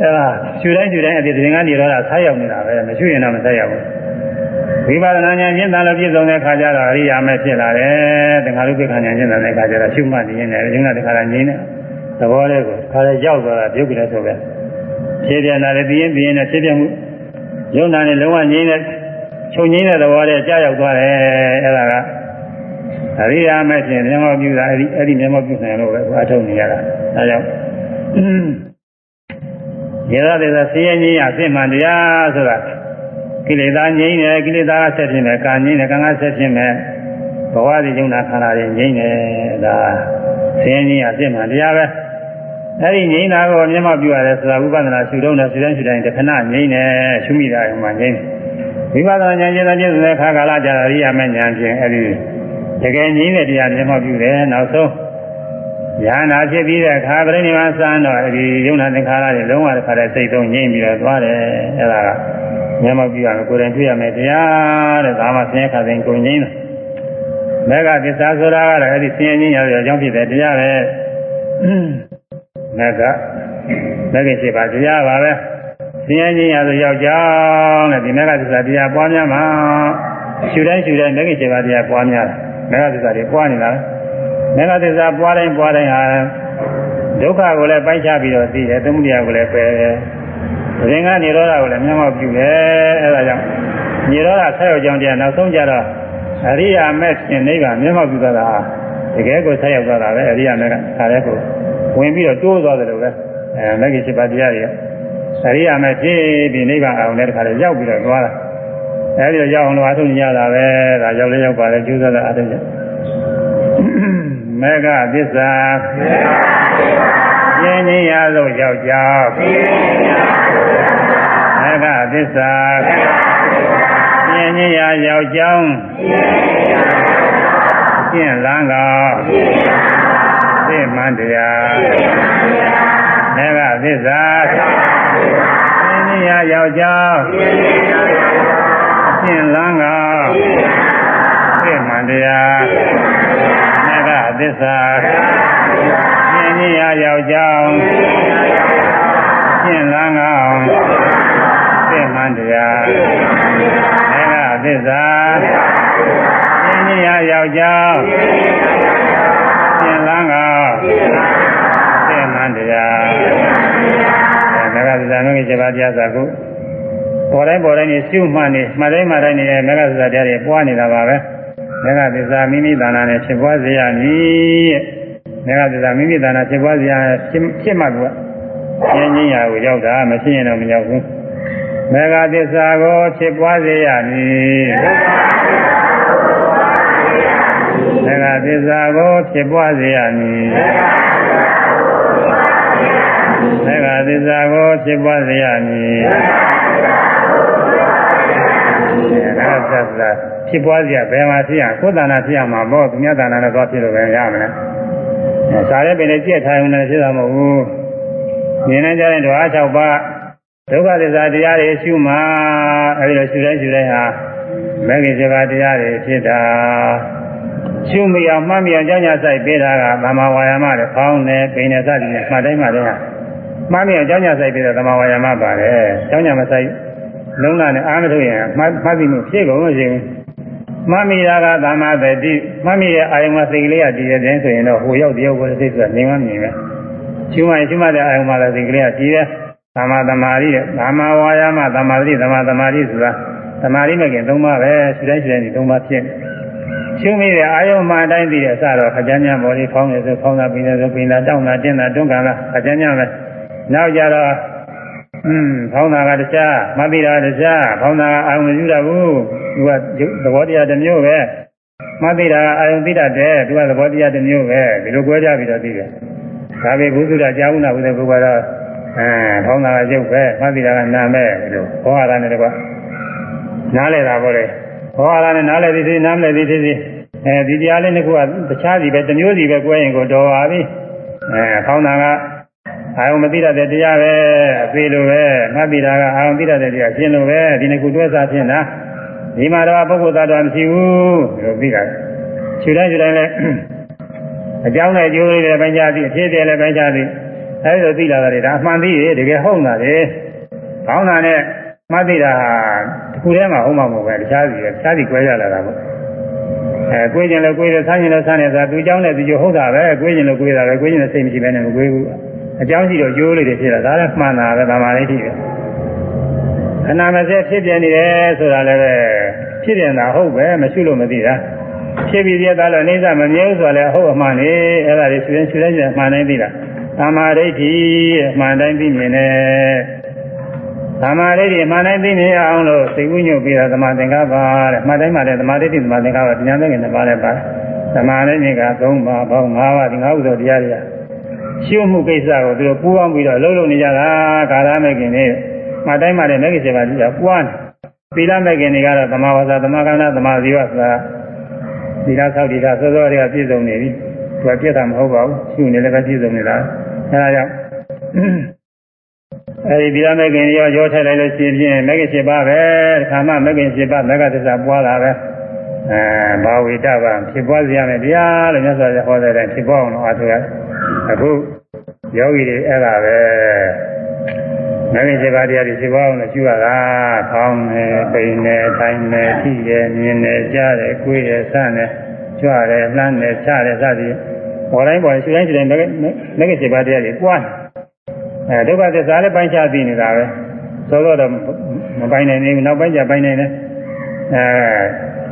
အဲဒါရှုတိုင်းရှုတိုင်းအဒီတရင်ကនិရောဓဆက်ရောက်နေတာပဲမရှုရင်တော့မဆက်ရောက်ဘူး ဝိပဿနာဉာဏ်ရှင်းတာလို့ပြည့်စုံတဲ့ခါကျတော့အရိယာမဲ့ဖြစ်လာတယ်တခါလို့ပြခဏဉာဏ်ရှင်းတဲ့ခါကျတော့ရှုမှတ်နေရင်လည်းယုံနာတခါလာငြိမ်းတဲ့သဘောလေးကိုခါလေးရောက်သွားတာပြုတ်ကြတယ်ဆိုပဲဖြည့်ပြန်လာတယ်ပြင်းပြင်းနဲ့ဖြည့်ပြမှုယုံနာနဲ့လုံးဝငြိမ်းတဲ့ချုပ်ငြိမ်းတဲ့သဘောလေးကြာရောက်သွားတယ်အဲ့ဒါကအရိယာမဲ့ဖြင့်မျက်မှောက်ပြုတာအဲ့ဒီအဲ့ဒီမျက်မှောက်ပြုနိုင်လို့ပဲအထုတ်နေရတာဒါကြောင့်ရေရတဲ့ဆင်းရဲခြင်းရအဖြစ်မှန်တရားဆိုတာ ကိလေသာငြိမ်းတယ်ကိလေသာကဆက်ဖြစ်မယ်ကာငြိမ်းတယ်ကံကဆက်ဖြစ်မယ်ဘဝဒီကျုံနာခန္ဓာတွေငြိမ်းတယ်ဒါဆင်းရဲခြင်းအဖြစ်မှန်တရားပဲအဲ့ဒီငြိမ်းတာကိုမျက်မှောက်ပြုရတယ်ဆိုတာဝိပဿနာရှုတော့တယ်ရှုတိုင်းရှုတိုင်းတခဏငြိမ်းတယ်ရှုမိတာကမှငြိမ်းဝိပဿနာဉာဏ်ကျတဲ့ပြည့်စုံတဲ့ခါကာလကြာအရိယာမဉာဏ်ဖြင့်အဲ့ဒီတကယ်ငြိမ်းတဲ့တရားမျက်မှောက်ပြုတယ်နောက်ဆုံးဉာဏ်နာဖြစ်ပြီးတဲ့အခါပြိဋိမာစံတော့ဒီယုံနာသင်္ခါရတွေလုံးဝတစ်ခါတည်းစိတ်သုံးငြိမ်းပြီးတော့သွားတယ်အဲ့ဒါက မျက်မှောက်ပြုရမယ်ကိုယ်တိုင်တွေ့ရမယ်တရားတဲ့ဒါမှဆင်းရဲခါစဉ်ကိုငြိမ်းတယ်မေဃသစ္စာဆိုတာကတော့အဲ့ဒီဆင်းရဲခြင်းရတဲ့အကြောင်းဖြစ်တဲ့တရားပဲမေဃမဂ္ဂင်7ပါးတရားပါပဲဆင်းရဲခြင်းရဆိုယောက်ျားတဲ့ဒီမေဃသစ္စာတရားပွားများမှာရှုတိုင်းရှုတိုင်းမဂ္ဂင်7ပါးတရားပွားများတယ်မေဃသစ္စာတွေပွားနေတာမေဃသစ္စာပွားတိုင်းပွားတိုင်းဟာဒုက္ခကိုလည်းပိုက်ချပြီးတော့သိတယ်သမုဒယကိုလည်းပယ်တယ် သင်္ကနေရောဓကိုလည်းမျက်မှောက်ပြုတယ်အဲဒါကြောင့်နေရောဓဆက်ရောက်ကြောင်းတရားနောက်ဆုံးကြတော့အရိယာမဲ့ရှင်နိဗ္ဗာန်မျက်မှောက်ပြုတာတကယ်ကိုဆက်ရောက်သွားတာပဲအရိယာမဲ့ကခါတဲ့ကိုဝင်ပြီးတော့တိုးသွားတယ်လို့ပဲအဲမဂ္ဂင်7ပါးတရားတွေအရိယာမဲ့ဖြစ်ပြီးနိဗ္ဗာန်အောင်တဲ့ခါလေးရောက်ပြီးတော့သွားတာအဲဒီတော့ရောက်အောင်လို့အထုံးရတာပဲဒါရောက်လဲရောက်ပါလေကျိုးစားတာအထုံးရမေဃသစ္စာမေဃသစ္စာပြင်းခြင်းရသို့ရောက်ကြောင်းမဂ္ဂသစ္စာပြင်းခြင်းရရောက်ကြောင်းကျင့်လန်းကောသိမှန်တရားမဂ္ဂသစ္စာပြင်းခြင်းရရောက်ကြောင်းကျင့်လန်းကောသိမှန်တရားမဂ္ဂသစ္စာမြင်ရရောက်ကြောင်းရှင်းလန်းကော င်းသိမှန်တရားမေဃသစ္စာမြင်ရရောက်ကြောင်းရှင်းလန်းကောင်းသိမှန်တရားမေဃသစ္စာမျိုးကြီး7ပါးတရားစာကိုပေါ်တိုင်းပေါ်တိုင်းနေရှုမှတ်နေမှတ်တိုင်းမှတ်တိုင်းနေမေဃသစ္စာတရားတွေပွားနေတာပါပဲမေဃသစ္စာမိမိတဏ္ဍာနဲ့ဖြစ်ပွားစေရမည်မေဃသစ္စာမိမိတဏ္ဍာဖြစ်ပွားစရာဖြစ်မှကကျင်းချင်းရာကိုရောက်တာမရှိရင်တော့မရောက်ဘူး မေဃသစ္စာကိုဖြစ်ပွားစေရမည်မေဃသစ္စာကိုဖြစ်ပွားစေရမည်မေဃသစ္စာကိုဖြစ်ပွားစေရမည်မေဃသစ္စာဖြစ်ပွားစရာဘယ်မှာဖြစ်ရကိုယ်တဏ္ဍာဖြစ်ရမှာပေါ့သူများတဏ္ဍာနဲ့သွားဖြစ်လို့ပဲရမလားစာရဲပင်နဲ့ကြက်ထားရင်လည်းဖြစ်တာမဟုတ်ဘူးမြင်နေကြတဲ့ဓဝါ၆ပါး ဒုက္ခသစ္စာတရားတွေရှုမှအဲဒီလိုရှုတိုင်းရှုတိုင်းဟာမဂ္ဂင်7ပါးတရားတွေဖြစ်တာရှုမိအောင်မှတ်မိအောင်ကြောင်းညာဆိုင်ပေးတာကသမာဝါယာမတဲ့ဖောင်းတယ်ပိန်တယ်စသည်ဖြင့်မှတ်တိုင်းမှတိုင်းဟာမှတ်မိအောင်ကြောင်းညာဆိုင်ပေးတဲ့သမာဝါယာမပါတယ်ကြောင်းညာမဆိုင်လုံးလာနဲ့အားမထုတ်ရင်မှတ်မှတ်ပြီးမှုဖြစ်ကုန်လို့ရှိရင်မှတ်မိတာကသမာသတိမှတ်မိတဲ့အာယုံမှာစိတ်ကလေးကတည်တဲ့ဆိုရင်တော့ဟိုရောက်တယောက်ကိုစိတ်ဆိုတာနေမှမြင်ပဲရှုမှရှုမှတဲ့အာယုံမှာလည်းစိတ်ကလေးကတည်တဲ့ သမာသမာဓိတဲ့သမာဝါယာမသမာဓိသမာသမာဓိဆိုတာသမာဓိမဲ့ခင်သုံးပါးပဲရှုတိုင်းရှုတိုင်းဒီသုံးပါးဖြစ်ရှုမိတဲ့အာယုံမှတိုင်းသိတဲ့အစတော့ခကြမ်းညမော်လေးဖောင်းနေဆိုဖောင်းတာပြီးနေဆိုပြီးလာတောင်းတာတင်းတာတွန်းကန်လာခကြမ်းညပဲနောက်ကြတော့อืมဖောင်းတာကတခြားမသိတာတခြားဖောင်းတာကအာယုံမယူတာဘူးသူကသဘောတရားတစ်မျိုးပဲမသိတာကအာယုံသိတတ်တယ်သူကသဘောတရားတစ်မျိုးပဲဒီလိုကြွဲကြပြီးတော့သိတယ်ဒါပေဘုသုဒ္ဓကြာဘူးနာဘုရားဘုရား အဲဖောင်းတာကရုပ်ပဲမှတ်သိတာကနာမဲ့ဒီလိုဟောရတာနဲ့တကွနားလဲတာပေါ့လေဟောရတာနဲ့နားလဲသည်သည်နားမလဲသည်သည်အဲဒီတရားလေးတစ်ခုကတခြားစီပဲတစ်မျိုးစီပဲကွဲရင်ကိုတော်ပါပြီအဲဖောင်းတာကအာယုံမသိတတ်တဲ့တရားပဲအသေးလိုပဲမှတ်သိတာကအာယုံသိတတ်တဲ့တရားရှင်းလို့ပဲဒီနှစ်ခုတွဲစားဖြစ်တာဒီမှာတော့ပုဂ္ဂိုလ်သားတော်မရှိဘူးဒီလိုသိတာခြေတိုင်းခြေတိုင်းလဲအကြောင်းနဲ့အကျိုးလေးတွေပိုင်းခြားသည်အဖြစ်တွေလည်းပိုင်းခြားသည် အဲဒီလိုသိလာတာတွေဒါအမှန်သိတယ်တကယ်ဟုတ်တာလေခေါင်းသာနဲ့မှတ်သိတာဟာတစ်ခုတည်းမှာဟုတ်မှာမဟုတ်ပဲတခြားစီတခြားစီကွဲရလာတာပေါ့အဲကွေးကျင်လည်းကွေးတယ်ဆန်းကျင်လည်းဆန်းတယ်ဆိုတာသူเจ้าနဲ့သူကျဟုတ်တာပဲကွေးကျင်လည်းကွေးတာပဲကွေးကျင်လည်းစိတ်မရှိဘဲနဲ့မကွေးဘူးအเจ้าရှိတော့ကျိုးလေးတွေဖြစ်တာဒါလည်းမှန်တာပဲဒါမှလည်းဖြစ်တယ်ခဏမစက်ဖြစ်ပြနေတယ်ဆိုတာလည်းပဲဖြစ်ပြန်တာဟုတ်ပဲမရှိလို့မသိတာဖြစ်ပြီးပြသားလို့အိဋ္ဌမမြဲဆိုတာလည်းဟုတ်အမှန်လေအဲ့ဒါတွေရှင်ရှင်ရှင်မှန်နိုင်သိတာ သမာဓိဋ္ဌိအမှန်တိုင်းသိမြင်တယ်သမာဓိဋ္ဌိအမှန်တိုင်းသိမြင်အောင်လို့သိဝိညုတ်ပြီးတာသမာသင်္ကပ္ပတဲ့မှတ်တိုင်းမှလည်းသမာဓိဋ္ဌိသမာသင်္ကပ္ပဉာဏ်နဲ့နဲ့ပါလဲပါသမာဓိဋ္ဌိက၃ပါးပေါင်း၅ပါးဒီ၅ဥသောတရားတွေရှုမှုကိစ္စကိုသူတို့ပူအောင်ပြီးတော့လှုပ်လှုပ်နေကြတာကာရမဲ့ခင်နေမှတ်တိုင်းမှလည်းမဲ့ခင်စေပါကြည့်တာပွားနေသီလမဲ့ခင်တွေကတော့သမာဝါစာသမာကမ္မသမာဇီဝဆိုတာသီလဆောက်တည်တာစောစောတွေကပြည့်စုံနေပြီသူကပြည့်တာမဟုတ်ပါဘူးရှုနေလည်းပဲပြည့်စုံနေတာ အဲဒါကြောင့်အဲဒီဒီရမဂ္ဂင်ရောရောထည့်လိုက်လို့ရှိရင်မဂ္ဂင်7ပါးပဲခါမှမဂ္ဂင်7ပါးမဂ္ဂသစ္စာပွားတာပဲအဲဘာဝိတပါဖြစ်ပွားစေရမယ်တရားလို့မြတ်စွာဘုရားဟောတဲ့အတိုင်းဖြစ်ပွားအောင်လို့အားထုတ်ရအခုယောဂီတွေအဲ့ဒါပဲမဂ္ဂင်7ပါးတရားတွေဖြစ်ပွားအောင်လို့ရှုရတာဖောင်းနေပိန်နေထိုင်နေထိတယ်မြင်နေကြားတယ်ကိုယ်တယ်စတယ်ကြွတယ်လှမ်းတယ်ချတယ်စသည် ပေါ်တိုင်းပေါ်ရှုတိုင်းရှုတိုင်းမဂ္ဂမဂ္ဂင်7ပါးတရားတွေပွားနေအဲဒုက္ခသစ္စာလည်းပိုင်းခြားသိနေတာပဲသောတော့တော့မပိုင်းနိုင်ဘူးနောက်ပိုင်းကျပိုင်းနိုင်တယ်အဲ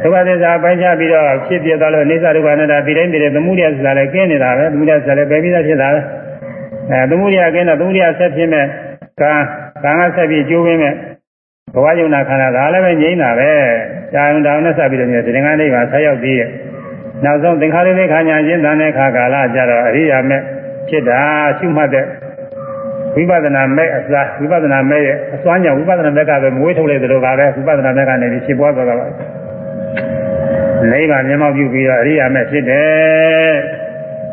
ဒုက္ခသစ္စာပိုင်းခြားပြီးတော့ဖြစ်ပြသွားလို့အိစ္ဆဒုက္ခနဲ့တာပြီးတိုင်းပြီးတဲ့သမုဒယသစ္စာလည်းကျင်းနေတာပဲသမုဒယသစ္စာလည်းပဲပြီးသားဖြစ်တာပဲအဲသမုဒယကျင်းတော့သမုဒယဆက်ဖြစ်မဲ့ကံကံကဆက်ပြီးကျိုးရင်းမဲ့ဘဝယုံနာခန္ဓာဒါလည်းပဲငြိမ်းတာပဲကြာုံတောင်နဲ့ဆက်ပြီးတော့ဒီငါးလေးပါဆက်ရောက်ပြီးရဲ့ နောက်ဆုံးသင်္ခါရလေးခါညာချင်းတန်တဲ့ခါကာလကြတော့အရိယာမဲ့ဖြစ်တာရှုမှတ်တဲ့ဝိပဿနာမဲ့အစားဝိပဿနာမဲ့ရဲ့အစွမ်းကြောင့်ဝိပဿနာမဲ့ကပဲမွေးထုတ်လိုက်သလိုပါပဲဝိပဿနာမဲ့ကနေပြီးဖြစ်ပွားသွားတာပါနိဗ္ဗာန်မျက်မှောက်ပြုပြီးတော့အရိယာမဲ့ဖြစ်တယ်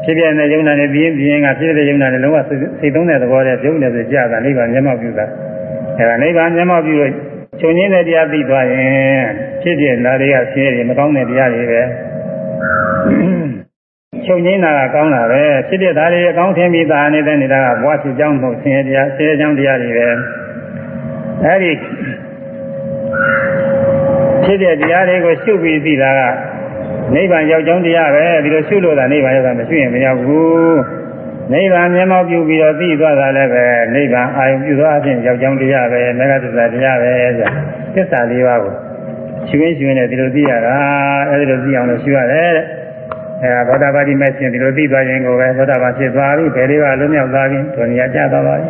ဖြစ်ပြတဲ့ယုံနာနဲ့ပြင်းပြင်းကဖြစ်တဲ့ယုံနာနဲ့လုံးဝစိတ်သုံးတဲ့သဘောနဲ့ပြုံးနေဆိုကြတာနိဗ္ဗာန်မျက်မှောက်ပြုတာအဲဒါနိဗ္ဗာန်မျက်မှောက်ပြုလို့ချုပ်ငင်းတဲ့တရားသိသွားရင်ဖြစ်ပြလာတွေကဆင်းရဲမကောင်းတဲ့တရားတွေပဲ ချုပ်ငိမ့်တာကကောင်းတာပဲဖြစ်တဲ့သားတွေအကောင်းထင်ပြီးသားနေတဲ့နေတာကဘဝဖြစ်ကြောင်းမဟုတ်ဆင်းရဲတရားဆင်းရဲကြောင်းတရားတွေပဲအဲဒီဖြစ်တဲ့တရားတွေကိုရှုပြီးသိတာကနိဗ္ဗာန်ရောက်ကြောင်းတရားပဲဒီလိုရှုလို့သာနိဗ္ဗာန်ရောက်တာမရှိရင်မရောက်ဘူးနိဗ္ဗာန်မျက်မှောက်ပြုပြီးတော့သိသွားတာလည်းပဲနိဗ္ဗာန်အာရုံပြုသွားခြင်းရောက်ကြောင်းတရားပဲမေဃသစ္စာတရားပဲဆိုသစ္စာလေးပါးကို ရှင်ရှင်ရှင်နဲ့ဒီလိုသိရတာအဲဒီလိုသိအောင်လို့ရှုရတယ်တဲ့အဲသောတာပတိမဲ့ရှင်ဒီလိုသိသွားရင်ကိုပဲသောတာပန်ဖြစ်သွားပြီဘယ်လေးပါလွတ်မြောက်သွားပြီဒုညကျသွားပါပြီ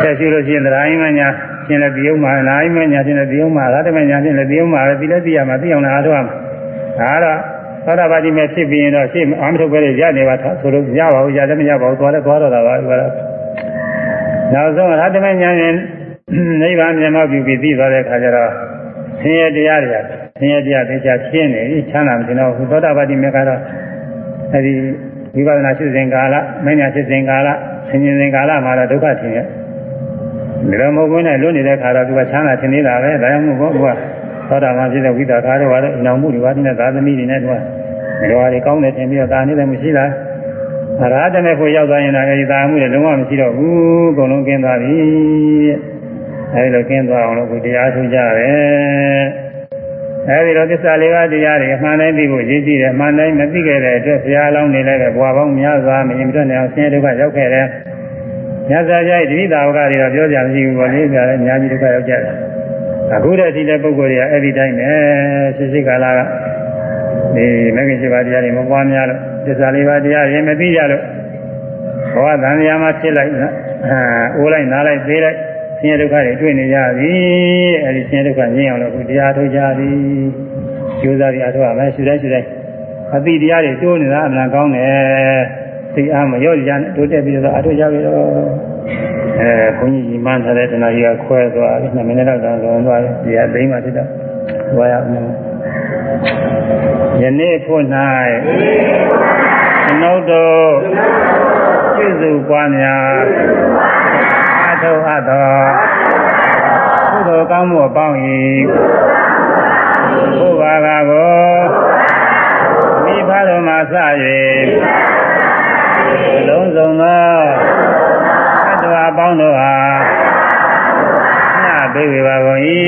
ဆက်ရှိလို့ရှိရင်တရားရင်းမညာရှင်လည်းဒီဥမှာနာယမညာရှင်လည်းဒီဥမှာရတမညာရှင်လည်းဒီဥမှာပဲဒီလည်းသိရမှာသိအောင်လည်းအားထုတ်ရမှာဒါတော့သောတာပတိမဲ့ဖြစ်ပြီးရင်တော့ရှေ့အာမထုတ်ပဲရနေပါဆိုလို့ရပါဘူးရတယ်မရပါဘူးသွားလဲသွားတော့တာပါဒီကတော့နောက်ဆုံးရတမညာရှင် နိဗ္ဗာန်မျက်မှောက်ပြုပြီးသိသွားတဲ့အခါကျတော့ဆင်းရဲတရားတွေဆင်းရဲတရားသိချရှင်းနေချမ်းသာမတင်တော့ဘူးသောတာပတိမေကတော့အဲဒီဝိပဿနာရှိစဉ်ကာလမညာရှိစဉ်ကာလဆင်ញင်စဉ်ကာလမှာတော့ဒုက္ခထင်ရဲ့ဒါတော့မဟုတ်ဘူးနဲ့လွတ်နေတဲ့ခါတော့သူကချမ်းသာထင်နေတာပဲဒါကြောင့်မို့ဘောကသောတာပန်ဖြစ်တဲ့ဝိသကာတွေကတော့နောင်မှုတွေပါတဲ့သာသမီတွေနဲ့တော့ရွာတွေကောင်းတယ်ထင်ပြီးတော့ဒါနေလည်းမရှိလားအရာတနဲ့ကိုရောက်သွားရင်လည်းအဲဒီသာမှုတွေလုံးဝမရှိတော့ဘူးအကုန်လုံးကျင်းသွားပြီ အဲဒီလိုကျင်းသွားအောင်လို့ကိုတရားထုတ်ကြတယ်အဲဒီတော့သစ္စာလေးပါးတရားတွေအမှန်တိုင်းသိဖို့ရည်ကြည့်တယ်အမှန်တိုင်းမသိခဲ့တဲ့အတွက်ဘုရားလောင်းနေလည်းပဲဘဝပေါင်းများစွာမရင်မတွက်နိုင်အောင်ဆင်းရဲဒုက္ခရောက်ခဲ့တယ်မြတ်စွာဘုရားရဲ့ဒီသာဝကတွေတော့ပြောကြမရှိဘူးပေါ့လေပြတယ်အများကြီးဒုက္ခရောက်ကြတယ်အခုတည်းဒီတဲ့ပုဂ္ဂိုလ်တွေကအဲ့ဒီတိုင်းပဲရှိရှိကာလကဒီမဂ္ဂင်7ပါးတရားတွေမပွားများလို့သစ္စာလေးပါးတရားရင်မသိကြလို့ဘဝတန်မြာမှာဖြစ်လိုက်အာအိုးလိုက်နားလိုက်သေးလိုက် ဆင်းရဲဒုက္ခတွေတွေ့နေကြပြီအဲ့ဒီဆင်းရဲဒုက္ခငြိမ်းအောင်လို့အခုတရားထုတ်ကြပြီကျိုးစားပြီးအထောက်အမယ်ရှုတိုင်းရှုတိုင်းအတိတရားတွေတိုးနေတာအမှန်ကောင်းတယ်သိအားမရော့ကြနဲ့တိုးတက်ပြီးတော့အထုတ်ကြပြီတော့အဲဘုန်းကြီးကြီးမှန်းထားတဲ့တဏှာကြီးကခွဲသွားပြီ2မိနစ်လောက်တော့လွန်သွားပြီဒီကသိမ်းမှဖြစ်တော့ဝါရအောင်ယနေ့ဖို့၌ကျွန်ုပ်တို့ပြည့်စုံပွားများအ ထောက်အသောကုသိုလ်ကောင်းမှုအပေါင်း၏ဘုရားကကိုမိဖတော်မှာစ၍လုံးစုံသောသတ္တဝါပေါင်းတို့ဟာညပေးဝေပါကုန်၏